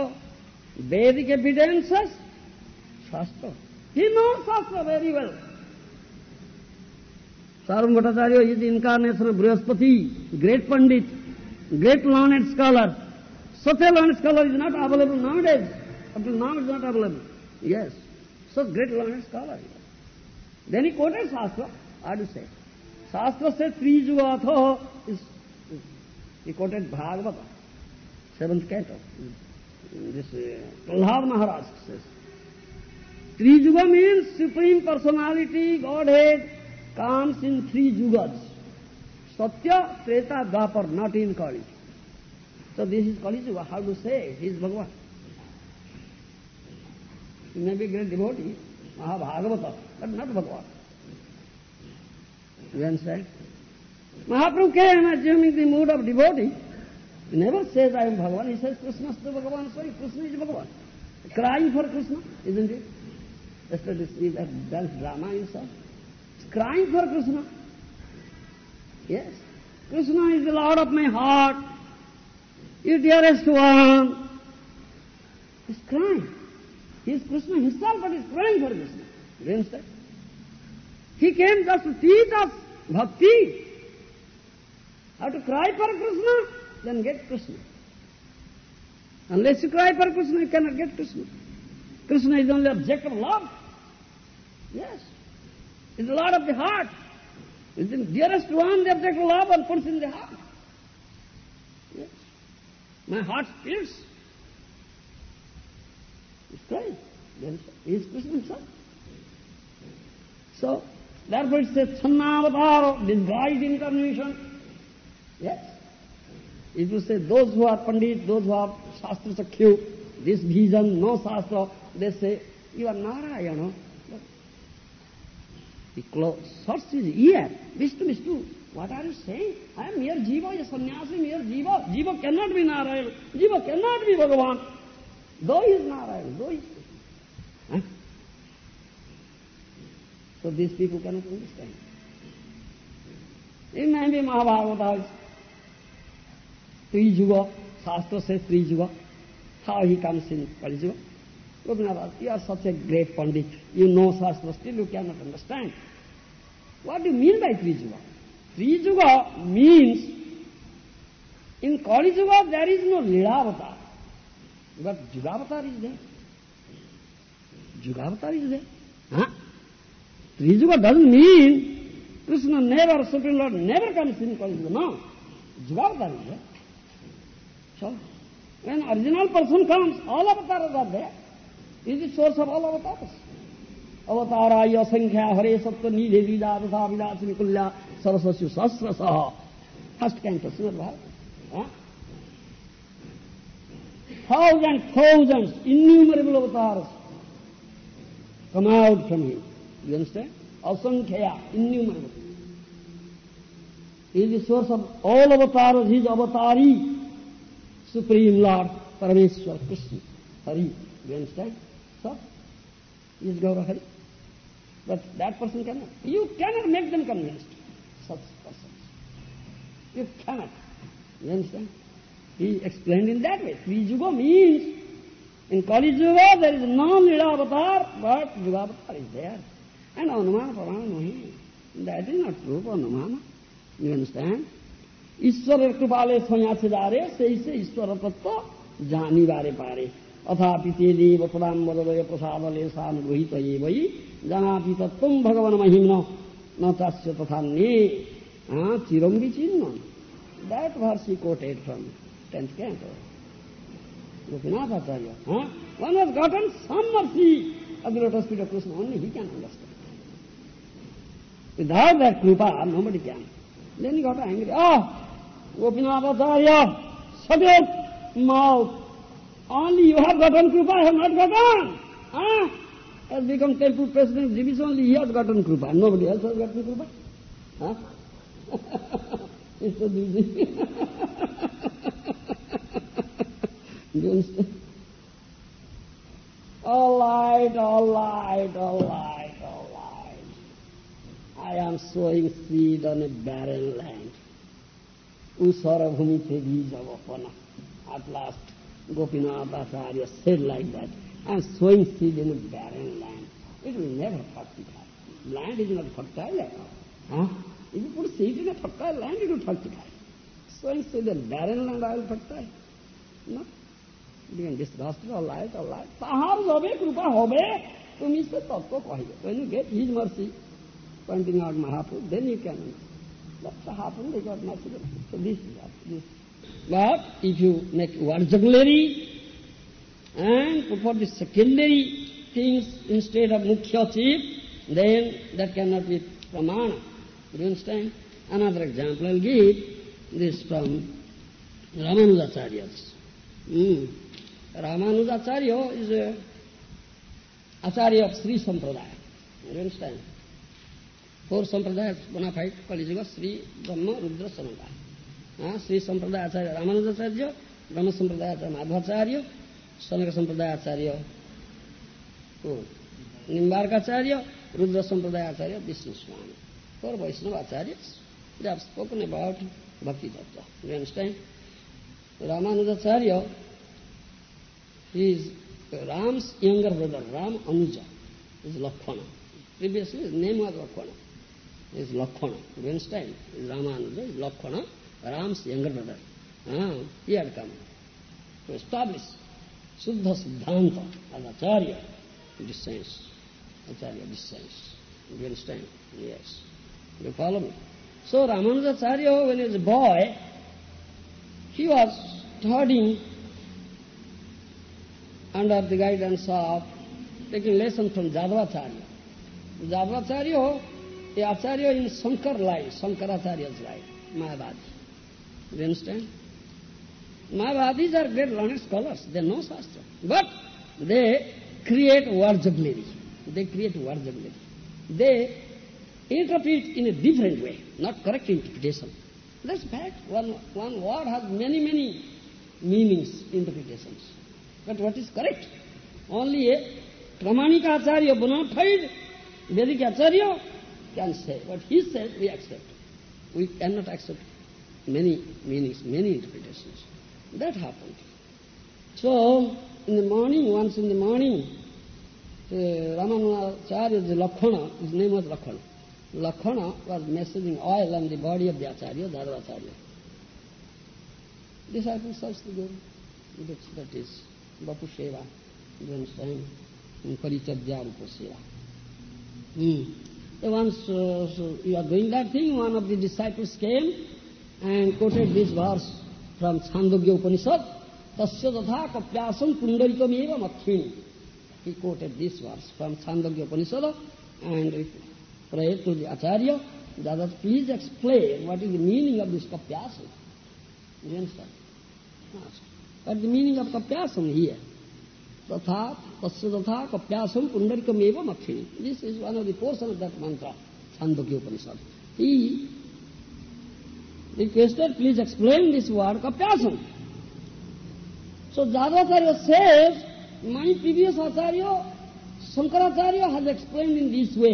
वेद के एविडेंसेस शास्त्र। He know shastra very well Saram Bhattacharya is incarnation of Brihaspati great pandit great learned and scholar such learned scholar is not available knowledge अब now is not available yes so great learned and scholar then he quoted shastra I you say shastra says त्रिजुगाथ is he quoted Bhagavat seventh canto of this Prahlad Maharaj says त्रिजुग means supreme personality Godhead comes in three जुगज सत्य Treta Dwapar not in कॉलिज so this is college you how do say is Bhagavan may be great devotee Mahabhagavat but not Bhagavan you understand Mahaprabhu के am assuming the mood of devotee never says I am Bhagavan is Bhagavan Krishna Krishna is Bhagavan crying for Krishna is in it Yesterday, see that dance drama saw? It's crying for Krishna. Yes. Krishna is the Lord of my heart. You dearest one. He's crying. He is Krishna himself, but he's crying for Krishna. You understand? He came just to teach us bhakti. How to cry for Krishna, then get Krishna. Unless you cry for Krishna, you cannot get Krishna. Krishna is only object of love. Yes. It's the Lord of the heart. It's the dearest one, the object of love, and puts in the heart. Yes. My heart feels. It's crying. Then he is Krishna himself. So, therefore it says, Channavatara, disguised incarnation. Yes. It will say, those who are Pandit, those who are Shastra Sakhyu, this vision, no Shastra, they say, you are Narayana. He shuts his ear. Vishnu, Vishnu, what are you saying? I am mere Jiva, a sannyasi, mere Jiva. Jiva cannot be Narayana. Jiva cannot be Bhagavan. Though he is Narayana, though he is huh? So these people cannot understand. It may be Mahabharata. Three Juga, Shastra says three Juga. How he comes in Kali Juga. You are such a great Pandit. You know Shastra, still you cannot understand. What do you mean by Three Juga? Three Juga means, in Kali Juga there is no Lilavatar. But Jugavatar is there. Jugavatar is there. Huh? Three Juga doesn't mean Krishna never, Supreme Lord never comes in Kali Juga. No. Jugavatar is there. So, when original person comes, all avatars are there. He is the source of all avatars. Avataraya sankhya hare sattva nidhe vida tata vidasini kulya sarasasya sasrasaha. First canto, Srimad Bhagavatam. Huh? Thousands, thousands, innumerable avatars come out from him. You understand? Asankhya, innumerable. He is the source of all avatars, he is avatari. Supreme Lord, Parameswar, Krishna, Hari. You understand? So, he is Gaura Hari. But that person cannot. You cannot make them convinced. Such persons. You cannot. You understand? He explained in that way. Three Juga means, in Kali Juga there is no Lila avatar, but Juga avatar is there. And Anumana Parana Mohi. That is not true for Anumana. You understand? ईश्वर कृपाले स्वया से जा रहे सही से ईश्वर तत्व जानी बारे पारे अथापि तेदेव त्वां मदोदय प्रसादलेशान् गृहीत एवै जानाति तत्त्वं भगवन्महिम्न न तस्य तथान्ये चिरं विचिन्नन् that verse quoted from Acharya. One has gotten some mercy of the lotus feet of Krishna, only he can understand. Without that kripa, nobody can. Then he got angry. Oh, Only you have gotten Krupa, I have not gotten. Huh? Has become temple president, this only he has gotten Krupa. Nobody else has gotten Krupa. Huh? you understand? All light, all light, all light, all light. I am sowing seed on a barren land. Usara bhumite bijavapana. At last, Gopinath Acharya said like that, and sowing seed in a barren land. It will never fructify. Land is not fertile at all. Huh? If you put seed in a fertile land, it will fructify. Sowing seed in a barren land, I will fructify. No? During this gospel, all life, all life. Sahar zobe, krupa hobe. Tum ispe tatva kahiye. When you get His mercy, pointing out Mahaprabhu, then you can understand. That's Mahaprabhu, they got mercy. So this is that. This is but if you make jugglery and put for the secondary things instead of mukhya then that cannot be pramana do you understand another example I'll give this from Ramanujacharya's mm. Ramanujacharya is a Acharya of Sri Sampradaya. You understand? Four Sampradayas bona fide Kali Yuga, Sri, Brahma, Rudra, Sanatana. Sri sampradaya acharya Ramanandacharya ब्रह्म सम्प्रदाय आचार्य माधवाचार्यप्रदा आचार्यकाचार्य रुद्र सम्प्रदाय आचार्य विष्णु स्वामी वैष्णव आचार्य रामानन्द्रदर राम अनुज is Lakshman प्रिभियसलीणाइन is Ramanand लक्षण Ram's younger brother. Ah, he had come to establish Suddha Siddhanta as Acharya in this sense. Acharya this sense. You understand? Yes. You follow me? So Ramanujacharya, when he was a boy, he was studying under the guidance of taking lesson from Jadavacharya. Jadavacharya, the Acharya in Shankar line, Shankaracharya's line, Mayavadi. Do you understand? Mayavadis are great learned scholars, they know Shastra. But they create jugglery. They create jugglery. They interpret in a different way, not correct interpretation. That's fact. One, one word has many, many meanings, interpretations. But what is correct? Only a Pramanika Acharya, bona fide Vedic Acharya can say. What he says, we accept. We cannot accept many meanings, many interpretations. That happened. So, in the morning, once in the morning, uh, Ramanacharya, the Lakshmana, his name was Lakshmana. Lakshmana was messaging oil on the body of the Acharya, Jadavacharya. Disciples searched the Guru. That is Bapu Seva, you understand? Parichadya Rupa Seva. Hmm. Once uh, so you are doing that thing, one of the disciples came and quoted this verse from Chandogya Upanishad, Tasya tatha kapyasam pundarikam eva makkhini. He quoted this verse from Chandogya Upanishad and prayed to the Acharya, that please explain what is the meaning of this kapyasam. You understand? What is the meaning of kapyasam here? Tatha, tasya tatha kapyasam pundarikam eva makkhini. This is one of the portions of that mantra, Chandogya Upanishad. He requested please explain this word का पैसन so ज़्यादातर यो my previous acharya Shankaracharya has explain in this way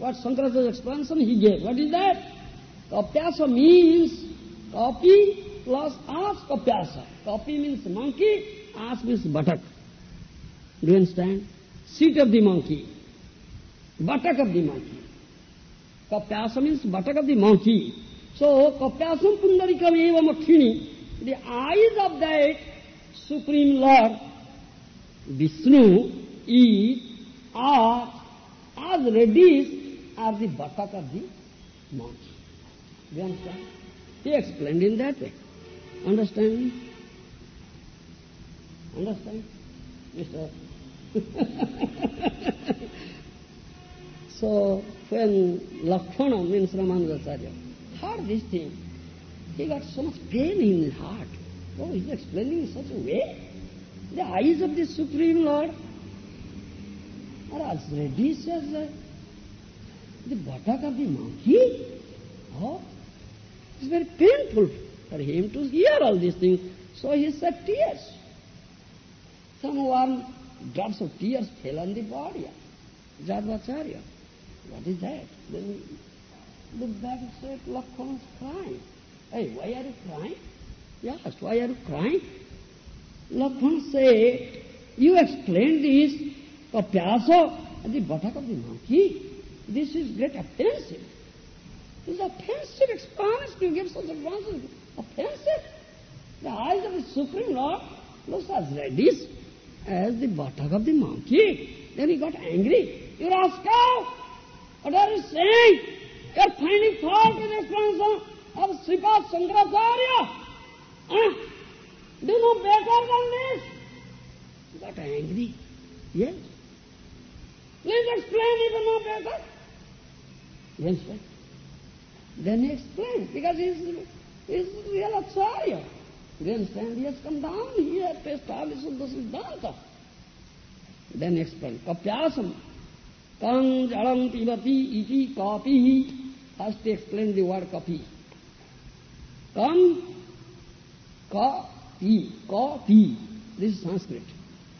what Shankaracharya explanation he gave what is that कप्यास means कॉपी plus आस कप्यास कॉपी means monkey us means buttock do understand seat of the monkey buttock of the monkey कप्यास means buttock of the monkey So, kapyasam pundarikam eva makkhini, the eyes of that Supreme Lord, Vishnu, is, are as reddish as the buttock of the monkey. Do you understand? He explained in that way. Understand? Understand? Mr. so, when Lakshmana means Ramanujacharya heard this thing, he got so much pain in his heart. Oh, he's explaining in such a way. The eyes of the Supreme Lord are as reddish as uh, the buttock of the monkey. Oh, it's very painful for him to hear all these things. So he shed tears. some warm drops of tears fell on the body. Jadavacharya, what is that? Then he looked back said, Lakshmana's crying. Hey, why are you crying? Yes, why are you crying? Lakshmana said, you explained this, Kapyasa, at the buttock of the monkey. This is great offensive. This is offensive explanation to give such advances. Offensive. The eyes of the Supreme Lord looks as reddish as the buttock of the monkey. Then he got angry. You rascal! What are you saying? ये सैनिक था कौन सा अब सिपा शंकराचार्य। दिन बेकार कर please explain it no बेकार। Then explain because is is real acharya then stand yes come down he paste आलिस दस दान था देन एक्सप्लेन कप्यासम Kang jalam pivati iti kapi. has to explain the word kapi. Kang, ka, pi. This is Sanskrit.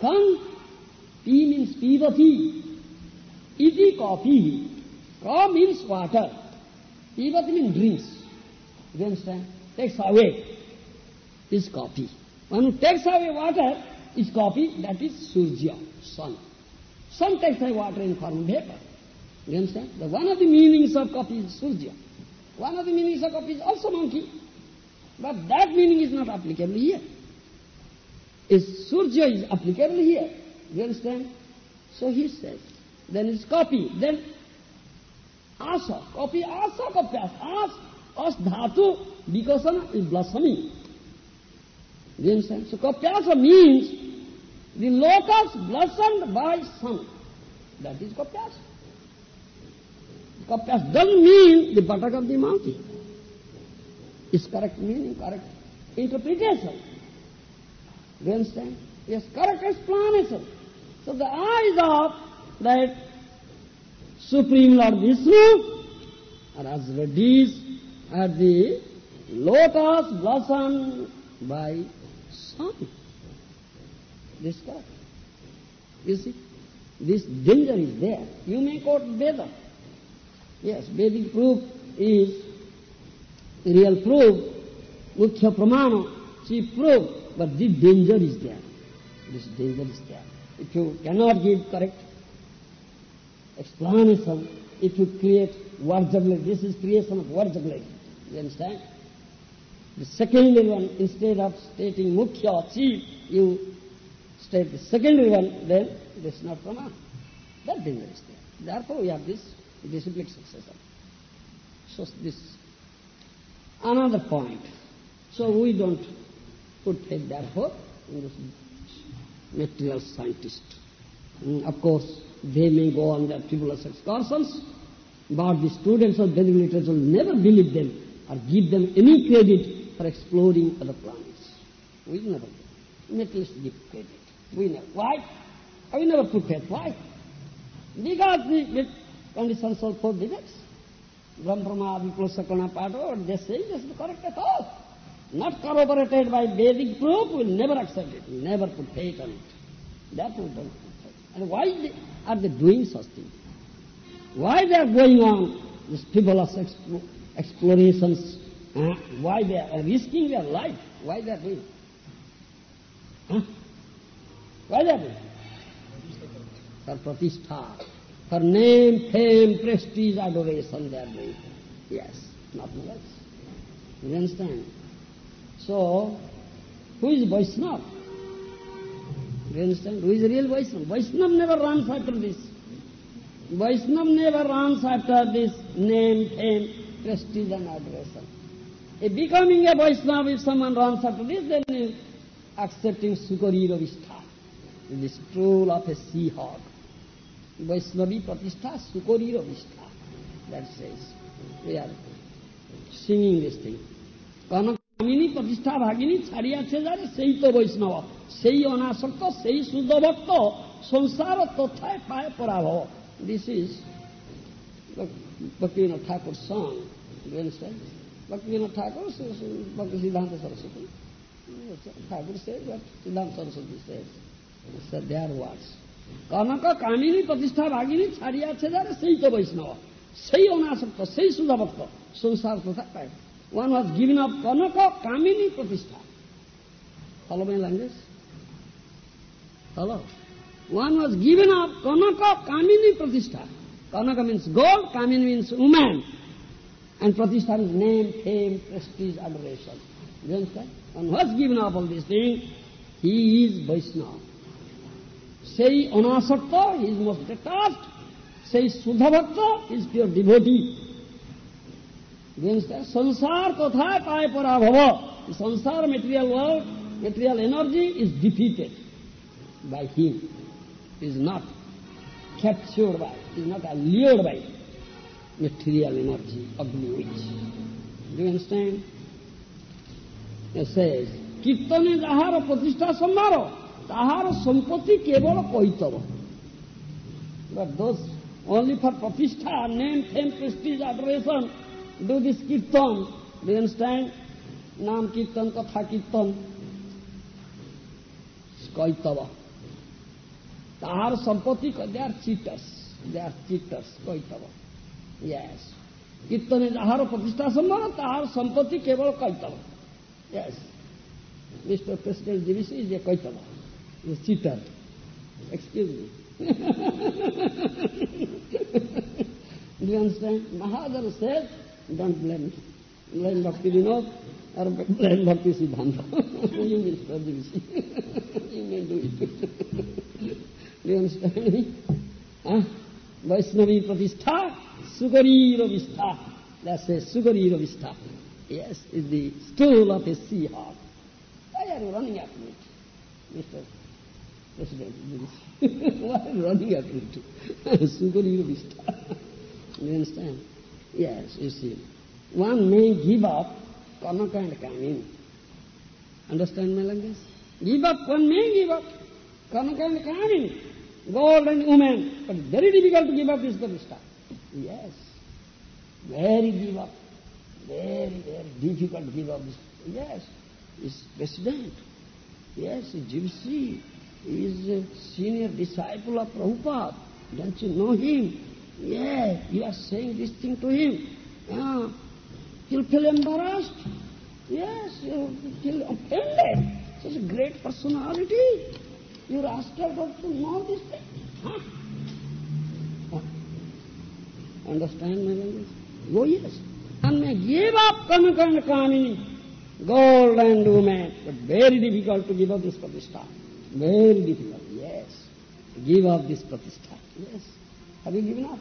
Kang, pi means pivati. Iti kapi. Ka means water. Pivati means drinks. You understand? Takes away is kapi. One who takes away water is kapi, that is Surya, sun. Sun I water in form of vapor. You understand? The one of the meanings of kapi is Surya. One of the meanings of kapi is also monkey. But that meaning is not applicable here. Is Surya is applicable here. You understand? So he says, then it's copy. Then asa, copy asa kapyas. As, as dhatu, vikasana is blossoming. You understand? So kapyasa means the lotus blossomed by sun. That is kapyasa. Kapyasa doesn't mean the buttock of the mountain. It's correct meaning, correct interpretation. You understand? Yes, correct explanation. So the eyes of that Supreme Lord Vishnu are as reddish as the lotus blossomed by sun. This correct. You see, this danger is there. You may quote Veda. Yes, Vedic proof is real proof, Mukhya Pramana, chief proof, but this danger is there. This danger is there. If you cannot give correct explanation, if you create words this is creation of words You understand? The secondary one, instead of stating mukhya, chief, you state the secondary one, then this is not pramana. That danger is there. Therefore we have this disciplic succession. So this another point. So we don't put faith therefore in this material scientist. Mm, of course, they may go on their frivolous excursions, but the students of Vedic literature will never believe them or give them any credit for exploring other planets. We never. At least give credit. We never. Why? We never put faith. Why? Because the, the conditions are for defects. Bhrama, Viplosakana Pato, they say this is correct at all. Not corroborated by Vedic proof, we'll never accept it. We'll never put faith on it. Therefore, we don't put faith. And why they, are they doing such things? Why they are going on these frivolous explo explorations? Huh? Why they are risking their life? Why they are doing? Huh? Doing? For pratishtha. For name, fame, prestige, adoration they are doing. Yes, nothing else. You understand? So, who is Vaishnava? You understand? Who is the real Vaishnava? Vaishnava never runs after this. Vaishnava never runs after this name, fame, prestige and adoration. If becoming a Vaishnava, if someone runs after this, then he is accepting Sukarira in the stroll of a sea hog. Vaishnavi Pratistha Sukori Ravishtha, that says. We কামিনী প্রতিষ্ঠা ভাগিনী ছাড়িয়াছে যারে সেই তো বৈষ্ণব সেই অনাসক্ত সেই শুদ্ধভক্ত সংসার তথায় পায় পরাভব this is Bhaktivinod Thakur song Bhaktivinod Thakur Siddhanta Saraswati Thakur সে সিদ্ধান্ত সরস্বতী সে So their words. কনক কামিনী প্রতিষ্ঠা ভাগিনী ছাড়িয়াছে যারা সেই তো বৈষ্ণব সেই অনাসক্ত সেই সুধাভক্ত সংসার তথা পায় one was given of Kanak কামিনী প্রতিষ্ঠা follow my language follow one was given of Kanak কামিনী প্রতিষ্ঠা Kanak means gold Kamini means woman and pratishtha is name, fame, prestige, adoration. You understand? And what's given up all these things? He is Vaishnava. Say Anasakta, he is most detached. Say Sudhavakta, he is pure devotee. You understand? Sansar kothai pai parabhava. The sansar material world, material energy is defeated by him. Is not captured by, is not allured by material energy of the witch. Do you understand? It says, কীর্তনে যাহার প্রতিষ্ঠা সম্ভার তাহার সম্পত্তি কেবল Kaitabha for pratishtha, name, fame, prestige, adoration, do this kirtan. Do you understand? Nam kirtan, katha kirtan. Kaitava. Tahar sampati, they are cheaters. They are cheaters, Kaitava. Yes. কীর্তনে যাহার প্রতিষ্ঠা সম্ভব তাহার সম্পত্তি কেবল Kaitabha. Mr. President GBC is a Kaitabha. He is cheater. Excuse me. Do you understand? Mahajan says, don't blame, blame Bhakti Vinod or blame Bhakti Siddhanta. you Mr. GBC. you may do it. do you understand me? Huh? Vaishnavi Pratishtha, Sukarira Vistha. That's a Sukarira Vistha. Yes, is the stool of a sea hog. Why are you running after it, Mr. President? Why running? Sukarira Vistha. Do you understand? Yes, you see. One may give up Kanaka and Kamini. Understand my language? Give up, one may give up Kanaka and Kamini. Gold and woman. But very difficult to give up this Pratishtha. Yes. Very give up. Very, very difficult to give up. Yes. He's president. Yes, he's GBC. Is a senior disciple of Prabhupada. Don't you know him? Yeah, you are saying this thing to him. Ah, he'll feel embarrassed. Yes, he'll offended. Such a great personality. You rascal got to know this thing. Huh? Huh? Understand my language? Oh yes. And may give up Kanaka and Kamini, gold and women, but very difficult to give up this pratishtha. Very difficult, yes. Give up this pratishtha, yes. Have you given up?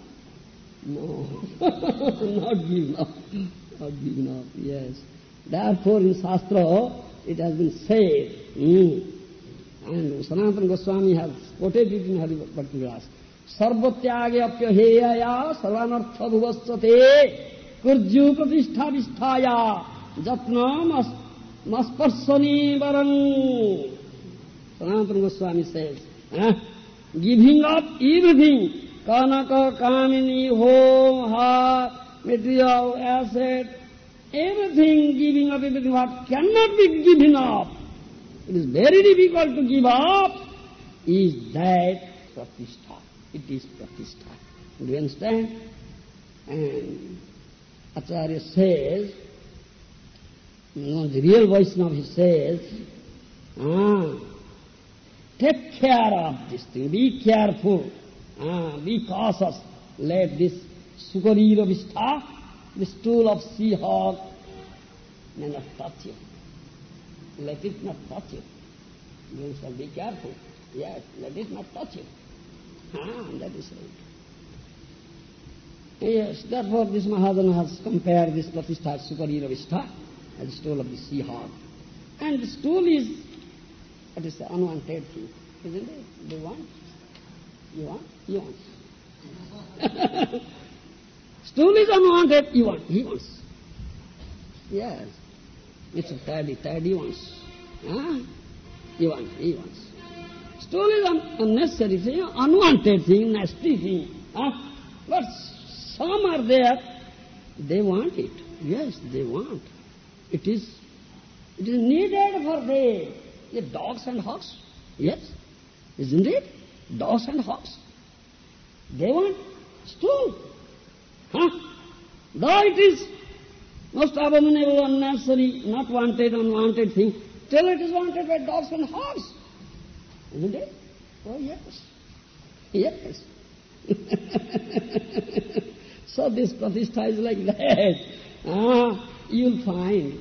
No, not given up. Not given up, yes. Therefore in Shastra it has been said, mm, and Sanatana Goswami has quoted it in Hari Bhakti Vilas. सर्वत्यागे अप्यहेया सर्वानर्थ भुवस्ते कुर्जु प्रतिष्ठा विष्ठाया जत्न मस्पर्शनी वरं Sanatana Swami says giving up everything kanak kamini home heart material asset, everything giving up everything what can not be giving up it is very difficult to give up is that pratishtha? It is pratishtha. Do understand and acharya says real voice नॉफ he says take care of this thing, be careful, ah, be cautious, let this Sukarira Vistha, the stool of sea hog, may not touch you. Let it not touch you. You shall be careful. Yes, let it not touch you. Ah, that is right. Yes, therefore this Mahajana has compared this Pratishtha Sukarira Vistha as the stool of the seahawk. And the stool is, it is the unwanted thing, isn't it? You want? You want? He wants. stool is unwanted, you want, he wants. Yes. It's a tidy, tidy wants. Huh? He wants, he wants. Stool is un- unnecessary thing, unwanted thing, nasty thing. Huh? But some are there, they want it. Yes, they want. It is, it is needed for the, the dogs and hogs. Yes, Isn't it? Dogs and hogs. They want stool. Huh? Though it is most abominable, unnecessary, not wanted, unwanted thing, still it is wanted by dogs and hogs. Isn't it? Oh, yes. Yes. so this pratishtha is like that. Ah, you'll find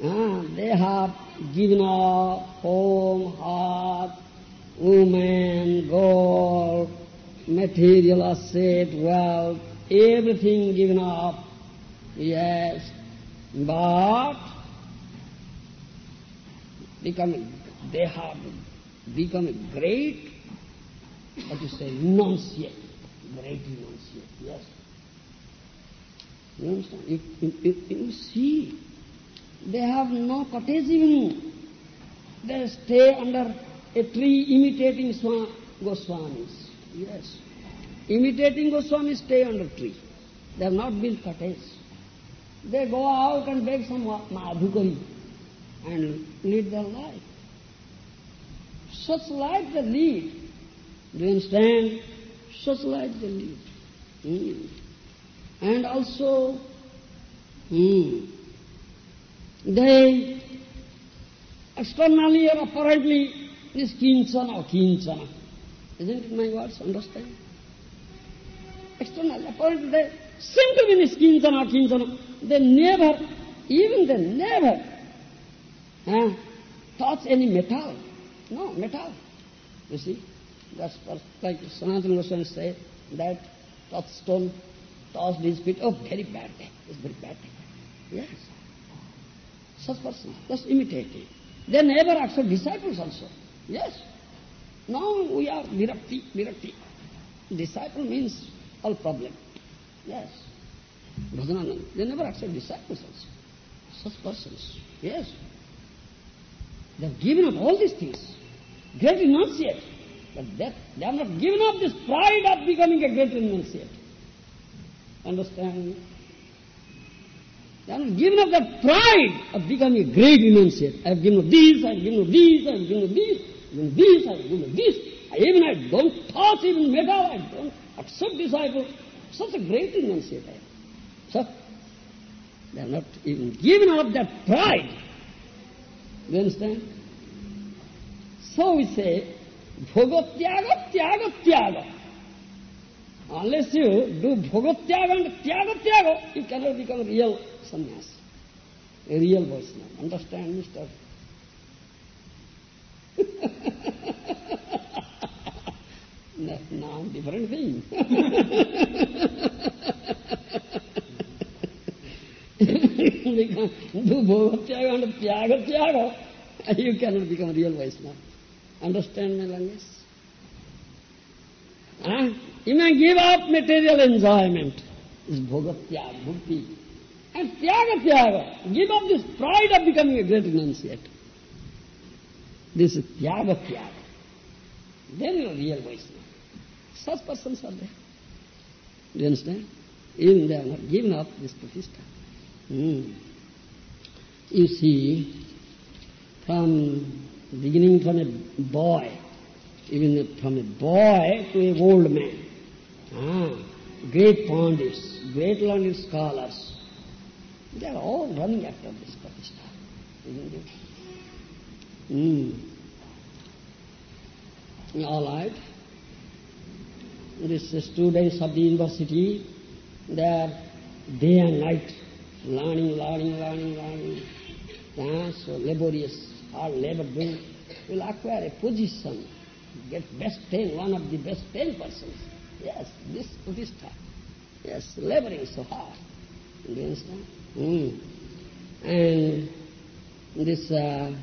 they have given up home, heart, woman, gold, material asset, wealth, everything given up. Yes. But becoming, they have become great, what you say, enunciate, great enunciate, yes. You understand? You, you, you see, they have no cottage even. They stay under a tree imitating Swa Goswamis. Yes. Imitating Goswamis stay under tree. They have not built cottage. They go out and beg some madhukari and lead their life. Such life they lead. Do you understand? Such life they lead. Hmm. And also, hmm, they externally or apparently is kinchana or kinchana. Isn't it my words? Understand? Externally, apparently they seem to be kinchana or kinchana. They never, even they never uh, touch any metal. No, metal. You see? That's like Sanatana Goswami said, that touchstone touched his feet. Oh, very bad day. It's very bad day. Yes. Such persons, just imitating. They never accept disciples also. Yes. Now we are virakti, virakti. Disciple means all problem. Yes. Bhajananand, they never accept disciples also. Such persons. Yes. They have given up all these things. Great enunciate. But they, they have not given up this pride of becoming a great enunciate. Understand? They have given up that pride of becoming a great renunciate. I have given up this, I have given up this, I have given up this, I given up this, I have given up this. I, even I don't touch even metal, I don't accept disciple. Such a great renunciate I am. So, they have not even given up that pride. You understand? So we say, bhogatyaga, tyaga, tyaga. Unless you do bhogatyaga and tyaga, tyaga, you cannot become real sannyas, a real Vaishnava. Understand, mister? no, now, different thing. become, do bhogatyaga and tyaga, tyaga, you cannot become a real Vaishnava. Understand my language? Huh? You may give up material enjoyment. This bhogatyaga, bhukti. And tyaga, tyaga. Give up this pride of becoming a great enunciate. This is tyaga, tyaga. Then you are real Vaishnava. Such persons are there. Do you understand? Even they have not given up this pratishtha. Hmm. You see, from beginning from a boy, even from a boy to a old man, ah, great pundits, great learned scholars, they are all running after this pratishtha, isn't it? Hmm. All right. These students of the university, they are day and night learning, learning, learning, learning. Ah, so laborious, hard labor doing, will acquire a position, get best ten, one of the best ten persons. Yes, this pratishtha. Yes, laboring so hard. Do you understand? Mm. And this uh,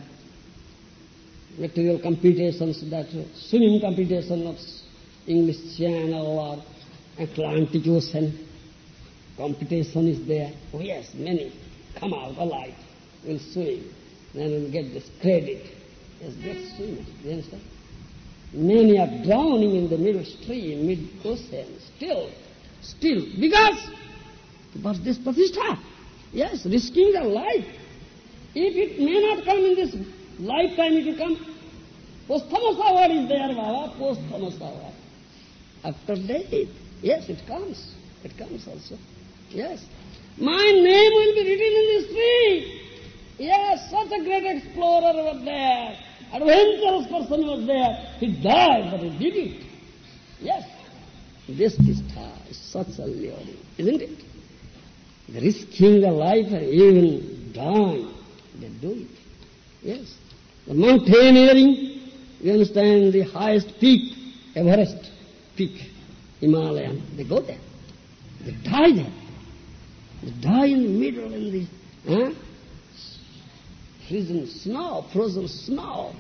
material competitions, that swimming competition of English Channel or Atlantic Ocean, competition is there. Oh yes, many come out alive, will swim, then will get this credit. Yes, great do you understand? Many are drowning in the middle stream, mid-ocean, still, still, because, because this pratishtha, yes, risking their life. If it may not come in this lifetime, it will come Posthamas award is there, Baba, posthamas award. After death, yes, it comes. It comes also. Yes. My name will be written in the street. Yes, such a great explorer was there. Adventurous person was there. He died, but he did it. Yes. This is such a luring, isn't it? Risking a life and even dying, they do it. Yes. The mountaineering, you understand, the highest peak, Everest peak, Himalayan, they go there. They die there. They die in the middle in the huh? frozen snow, frozen snow.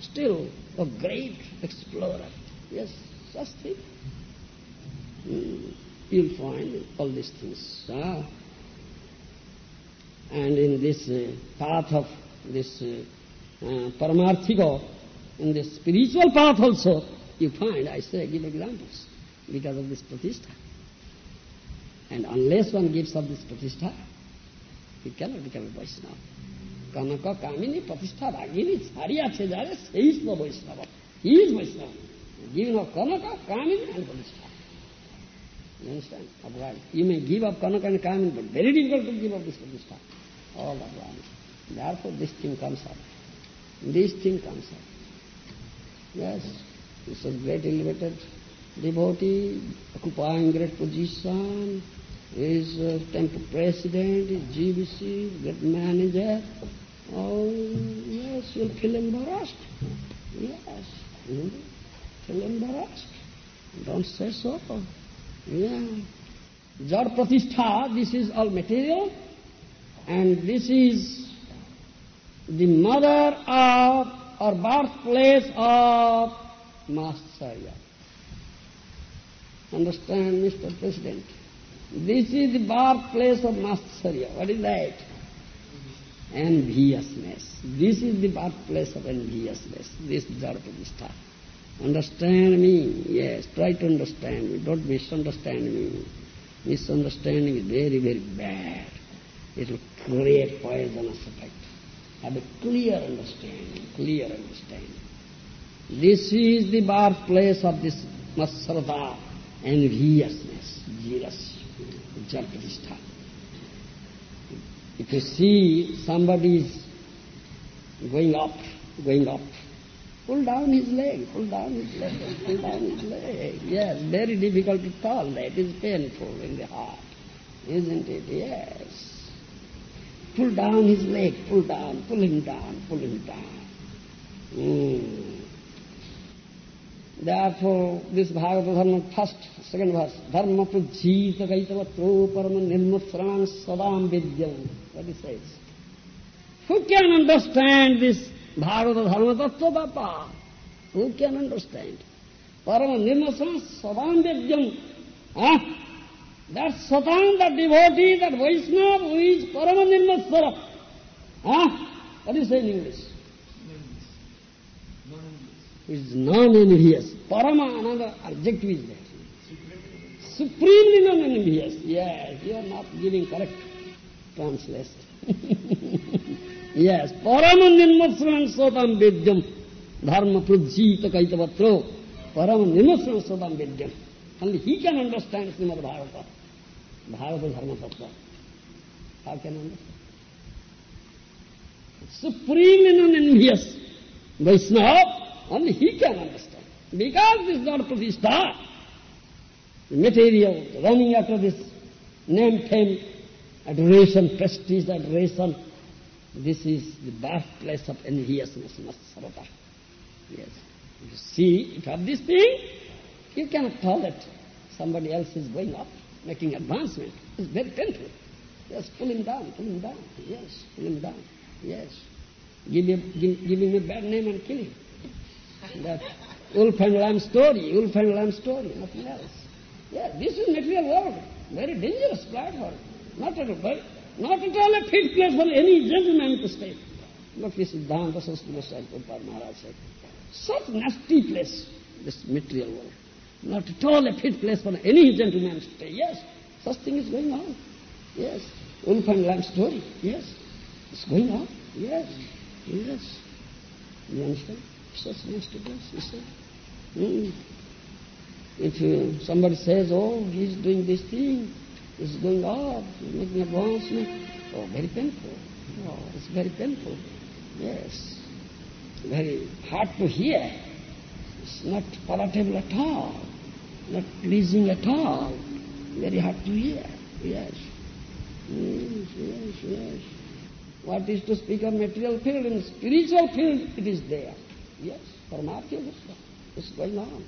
Still a great explorer. Yes, such thing. Mm, you'll find all these things. Ah. And in this uh, path of this uh, uh, paramarthika, in the spiritual path also, you find, I say, give examples, because of this pratishtha. And unless one gives up this pratishtha, he cannot become a Vaishnava. Kanaka Kamini Pratishtha Ragini Sarya Chejare says the Vaishnava. He is Vaishnava. Giving up Kanaka, Kamini and Pratishtha. You understand? Otherwise, you may give up Kanaka and Kamini, but very difficult to give up this Pratishtha. All otherwise. Therefore this thing comes up. This thing comes up. Yes, it's a great elevated devotee, occupying great position, is uh, temple president, is GBC, great manager. Oh, yes, you'll feel embarrassed. Yes, you'll feel embarrassed. Don't say so. Yeah. Jad Pratishtha, this is all material, and this is the mother of or birthplace of Matsarya. Understand, Mr. President? This is the birthplace of Matsarya. What is that? Enviousness. This is the birthplace of enviousness. This is Jarapadistha. Understand me? Yes, try to understand me. Don't misunderstand me. Misunderstanding is very, very bad. It will create poisonous effect. Have a clear understanding, clear understanding. This is the birthplace of this Matsarata, enviousness, jealousy, Jarapadistha. If you see somebody is going up, going up, pull down his leg, pull down his leg, pull down his leg. Yes, very difficult to tell that is painful in the heart, isn't it? Yes. Pull down his leg, pull down, pull him down, pull him down. Mm. Therefore, this Bhagavata Dharma, first, second verse, Dharma prajita kaitavatro parama nirmutsran sadam vidyam. What he says. Who can understand this Bhagavata Dharma Tattva Papa? Who can understand? Parama nirmutsran sadam vidyam. Huh? That Satan, that devotee, that Vaishnava who is Parama Nirmatsara. Huh? What do you say in English? is non-envious. Parama, another adjective is there. Supremely non-envious. Yes, you are not giving correct translation. yes, parama nirmasran sotam vidyam dharma prajita kaitavatro parama nirmasran sotam vidyam. Only he can understand Srimad Bhagavata. Dharma Tattva. How can understand? Supremely non-envious. Vaishnava, only he can understand. Because this is not pratishtha, the material, running after this name, fame, adoration, prestige, adoration, this is the birthplace of enviousness, Masarata. Yes. You see, if you this thing, you cannot tolerate somebody else is going up, making advancement. It's very painful. Yes, pull him down, pull him down. Yes, pull him down. Yes. Give him, give, give him a bad name and kill him. That wolf and lamb story, wolf and lamb story, nothing else. Yeah, this is material world. Very dangerous platform. Not at all, not at all a fit place for any gentleman to stay. Look, this is Dhamma Prabhupada Maharaj said. Such nasty place, this material world. Not at all a fit place for any gentleman to stay. Yes, such thing is going on. Yes. Wolf and lamb story. Yes. It's going on. Yes. Yes. You understand? Such nasty dress, he said. Hmm. If uh, somebody says, oh, he's doing this thing, he's going up, making advancement, oh, very painful. Oh, it's very painful. Yes. Very hard to hear. It's not palatable at all, not pleasing at all. Very hard to hear. Yes. Yes, yes, yes. What is to speak of material field? In spiritual field, it is there. Yes, Paramartha is going on.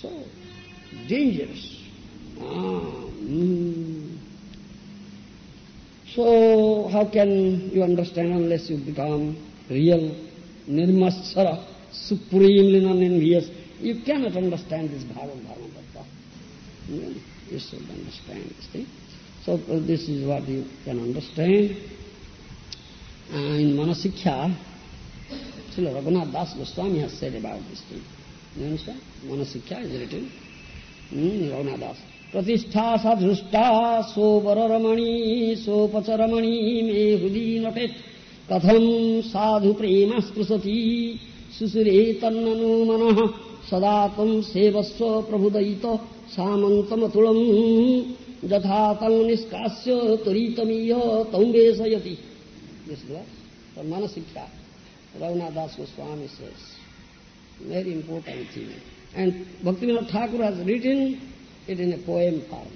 So dangerous. Ah, mm. So how can you understand unless you become real nirmasara, supremely non-envious? You cannot understand this bhava dharma tattva. You should understand this thing. So uh, this is what you can understand. Uh, in Manasikhya, Srila Raghunath Das Goswami has said about this thing. You understand? Manasikhya is written. Hmm, Raghunath Das. प्रतिष्ठा सधृष्टा सोपरमणि सोपचरमणि मे हृदि नटेत् कथं साधु प्रेम स्पृशति सुसुरे तन्ननो मनः सदा त्वं सेवस्व प्रभुदयित सामन्तमतुलम् यथा तं निष्कास्य त्वरितमीय तं वेशयति This verse for Manasikhya, Raghunath Das Goswami says. Very important thing. And Bhaktivinoda Thakur has written it in a poem form.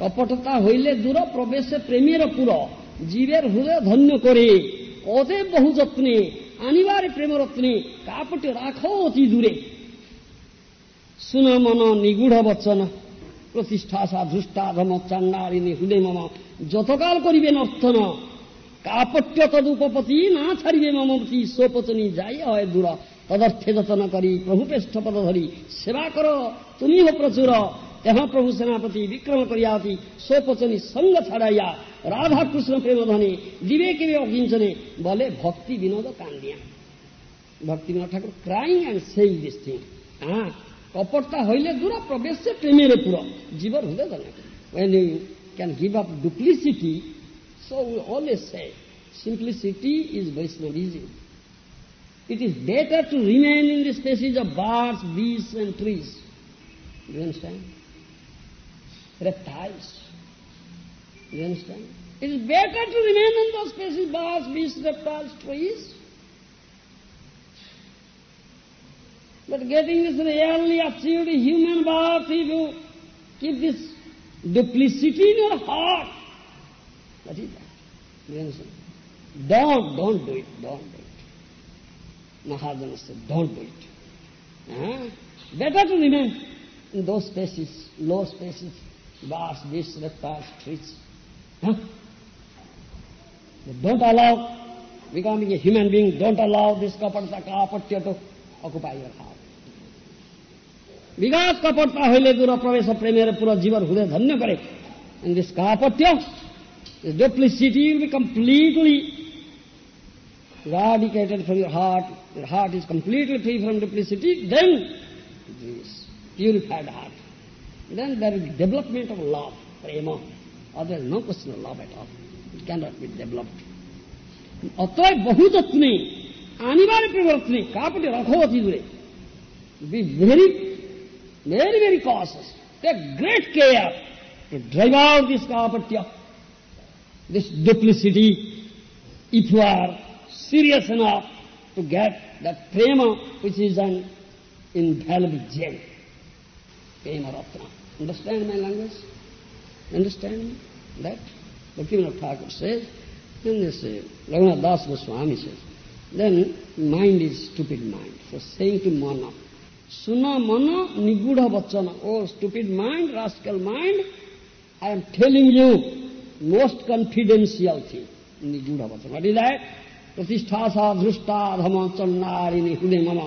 কপটতা হইলে দূর প্রবেশে প্রেমের পুর জীবের হৃদয় ধন্য করে অতএব বহু যত্নে আনিবারে প্রেমরত্নে কাপটে রাখো অতি দূরে শুন মন নিগূঢ় বচন প্রতিষ্ঠা সাধুষ্টা ধম চান্ডারিণী হৃদয় মম, যতকাল করিবে নর্থন কাপট্য তদুপপতি, না ছাড়িবে মমতি সোপচনী যাই হয় দূর, তদর্থে যতন করি, প্রভু পৃষ্ঠপদ ধরি, সেবা কর, তুমি হো প্রচুর, তেহ প্রভু সেনাপতি বিক্রম করিয়াতি সোপচনী সঙ্গ ছাড়াইয়া রাধা কৃষ্ণ প্রেম ধনে দিবে কেবে অকিঞ্চনে বলে ভক্তি বিনোদ কান্দিয়া। Bhaktivinod Thakur crying and saying thing হ্যাঁ Kaparta hoile dura pravesya premire pura. Jivar hule jana. When you can give up duplicity, so we always say, simplicity is Vaishnavism. It is better to remain in the species of birds, bees, and trees. Do you understand? Reptiles. Do you understand? It is better to remain in those species, birds, bees, reptiles, trees, But getting this really achieved human birth, if you keep this duplicity in your heart, that is that. Don't, don't do it, don't do it. Mahajana said, don't do it. Huh? Better to remain in those spaces, low spaces, birds, beasts, reptiles, trees. Huh? Don't allow, becoming a human being, don't allow this kapatata, kapatya to occupy your heart. বিঘাত কপটতা হইলে দূর প্রবেশ প্রেমের পুরো জীবন হৃদয় ধন্য করে And this kapatya, this duplicity will be completely eradicated from your heart, your heart is completely free from duplicity, then this purified heart. Then there will be development of love, prema. Otherwise no question of love at all. It cannot be developed. অতএব বহু अनिवार्य प्रवृत्ति property rakhoti dure. Be very, very, very cautious. Take great care to drive out this kapatya, this duplicity, if you are serious enough to get that prema which is an invaluable gem. Prema Ratna. Understand my language? Understand that? Bhaktivinoda Thakur says, and they say, uh, Raghunath Das Goswami says, then mind is stupid mind. So saying to mana, Suna mana nigudha vachana. Oh, stupid mind, rascal mind, I am telling you most confidential thing. Nigudha vachana. What is that? ধম চন্নারিণী হুদে মম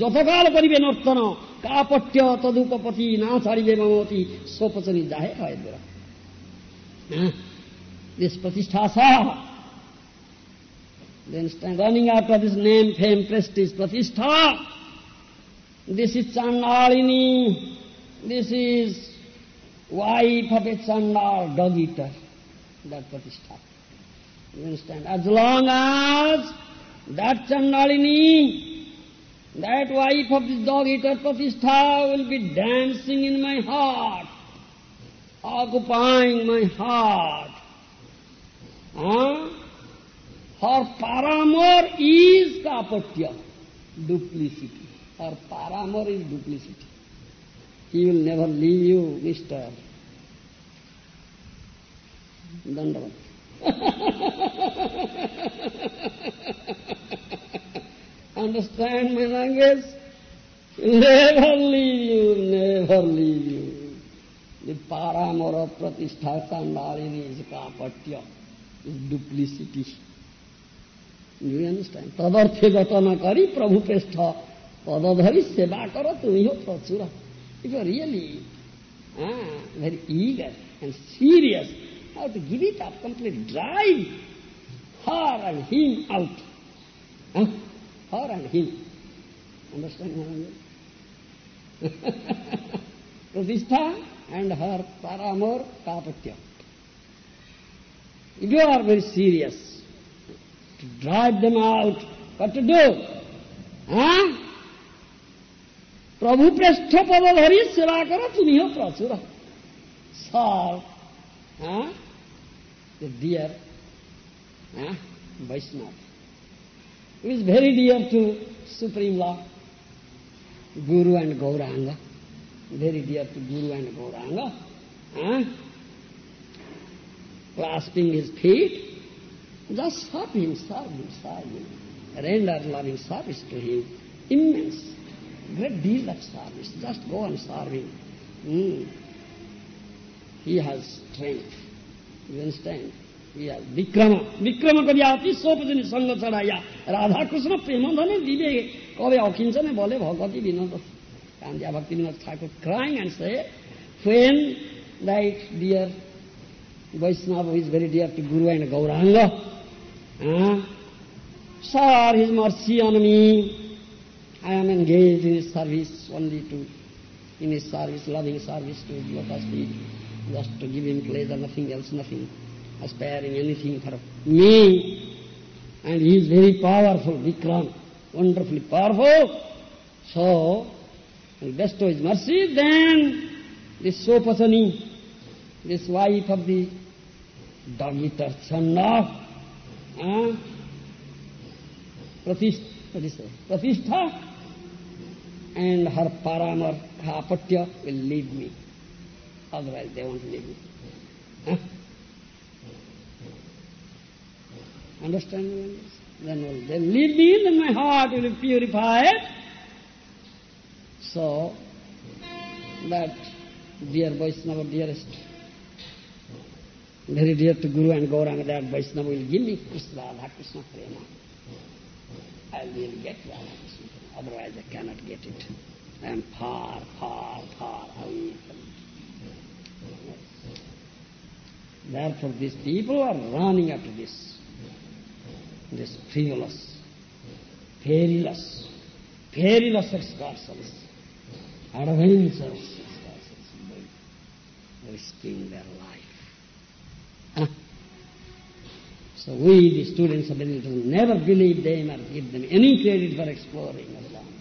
যতকাল করিবে নর্তন কাপট্য তদুপপতি না ছাড়িবে মমতি সোপচনি যাহে হয় দূর This pratishtha sa. Then running after this name, fame, prestige, pratishtha. This is Chandalini. This is wife of a Chandal, dog eater. That pratishtha. You understand? As long as that Chandalini That wife of this dog-eater Pratishtha will be dancing in my heart, occupying my heart. Huh? Her paramour is kapatya, duplicity. Her paramour is duplicity. He will never leave you, Mr. Dandavat. Understand my language? Never leave you, never leave you. The paramour of Pratishtha Chandalini is kapatya, is duplicity. You understand तदर्थे गत करी प्रभु पृष्ठ पदधरी सेवा करो, तुम ही हो प्रचुर। If you really very eager and serious how to give it up complete drive her and him out her and him understand pratishtha and her paramour kapatya if you are very serious to drive them out, what to do? Huh? प्रभु पृष्ठ पद धरी सेवा करो तुम्ही हो प्रचुर sir the dear huh, Vaishnava, who is very dear to Supreme Lord, Guru and Gauranga, very dear to Guru and Gauranga, huh? clasping his feet, Just serve him, serve him, serve him. Render loving service to him. Immense, great deal of service. Just go and serve him. Mm. He has strength. You understand? He has vikrama. Vikrama kavyati sopajani sanga chadaya. Radha Krishna premadhana dive. Kavya okinchane bole bhagavati vinodasa. Kandya Bhakti Vinod Thakur crying and say, when like dear Vaishnava is very dear to Guru and Gauranga, uh, shower his mercy on me. I am engaged in his service only to, in his service, loving service to His lotus feet, just to give him pleasure, nothing else, nothing, aspiring anything for me. And he is very powerful, Vikram, wonderfully powerful. So, and bestow his mercy, then this Sopasani, this wife of the dog-eater Hmm? Is it? Pratishtha, and her paramar kapatya will leave me. Otherwise they won't leave me. Huh? Understand me? Then will they leave me, then my heart will be purified. So, that dear Vaishnava, dearest, very dear to Guru and Gauranga, that Vaishnava will give me Krishna, Radha Krishna Prema. I will get Radha Krishna Prema. Otherwise I cannot get it. I am far, far, far away from it. Therefore these people are running after this, this frivolous, perilous, perilous excursions, adventures excursions, risking their life. Huh? So we, the students of Benedictine, never believe them or give them any credit for exploring alone.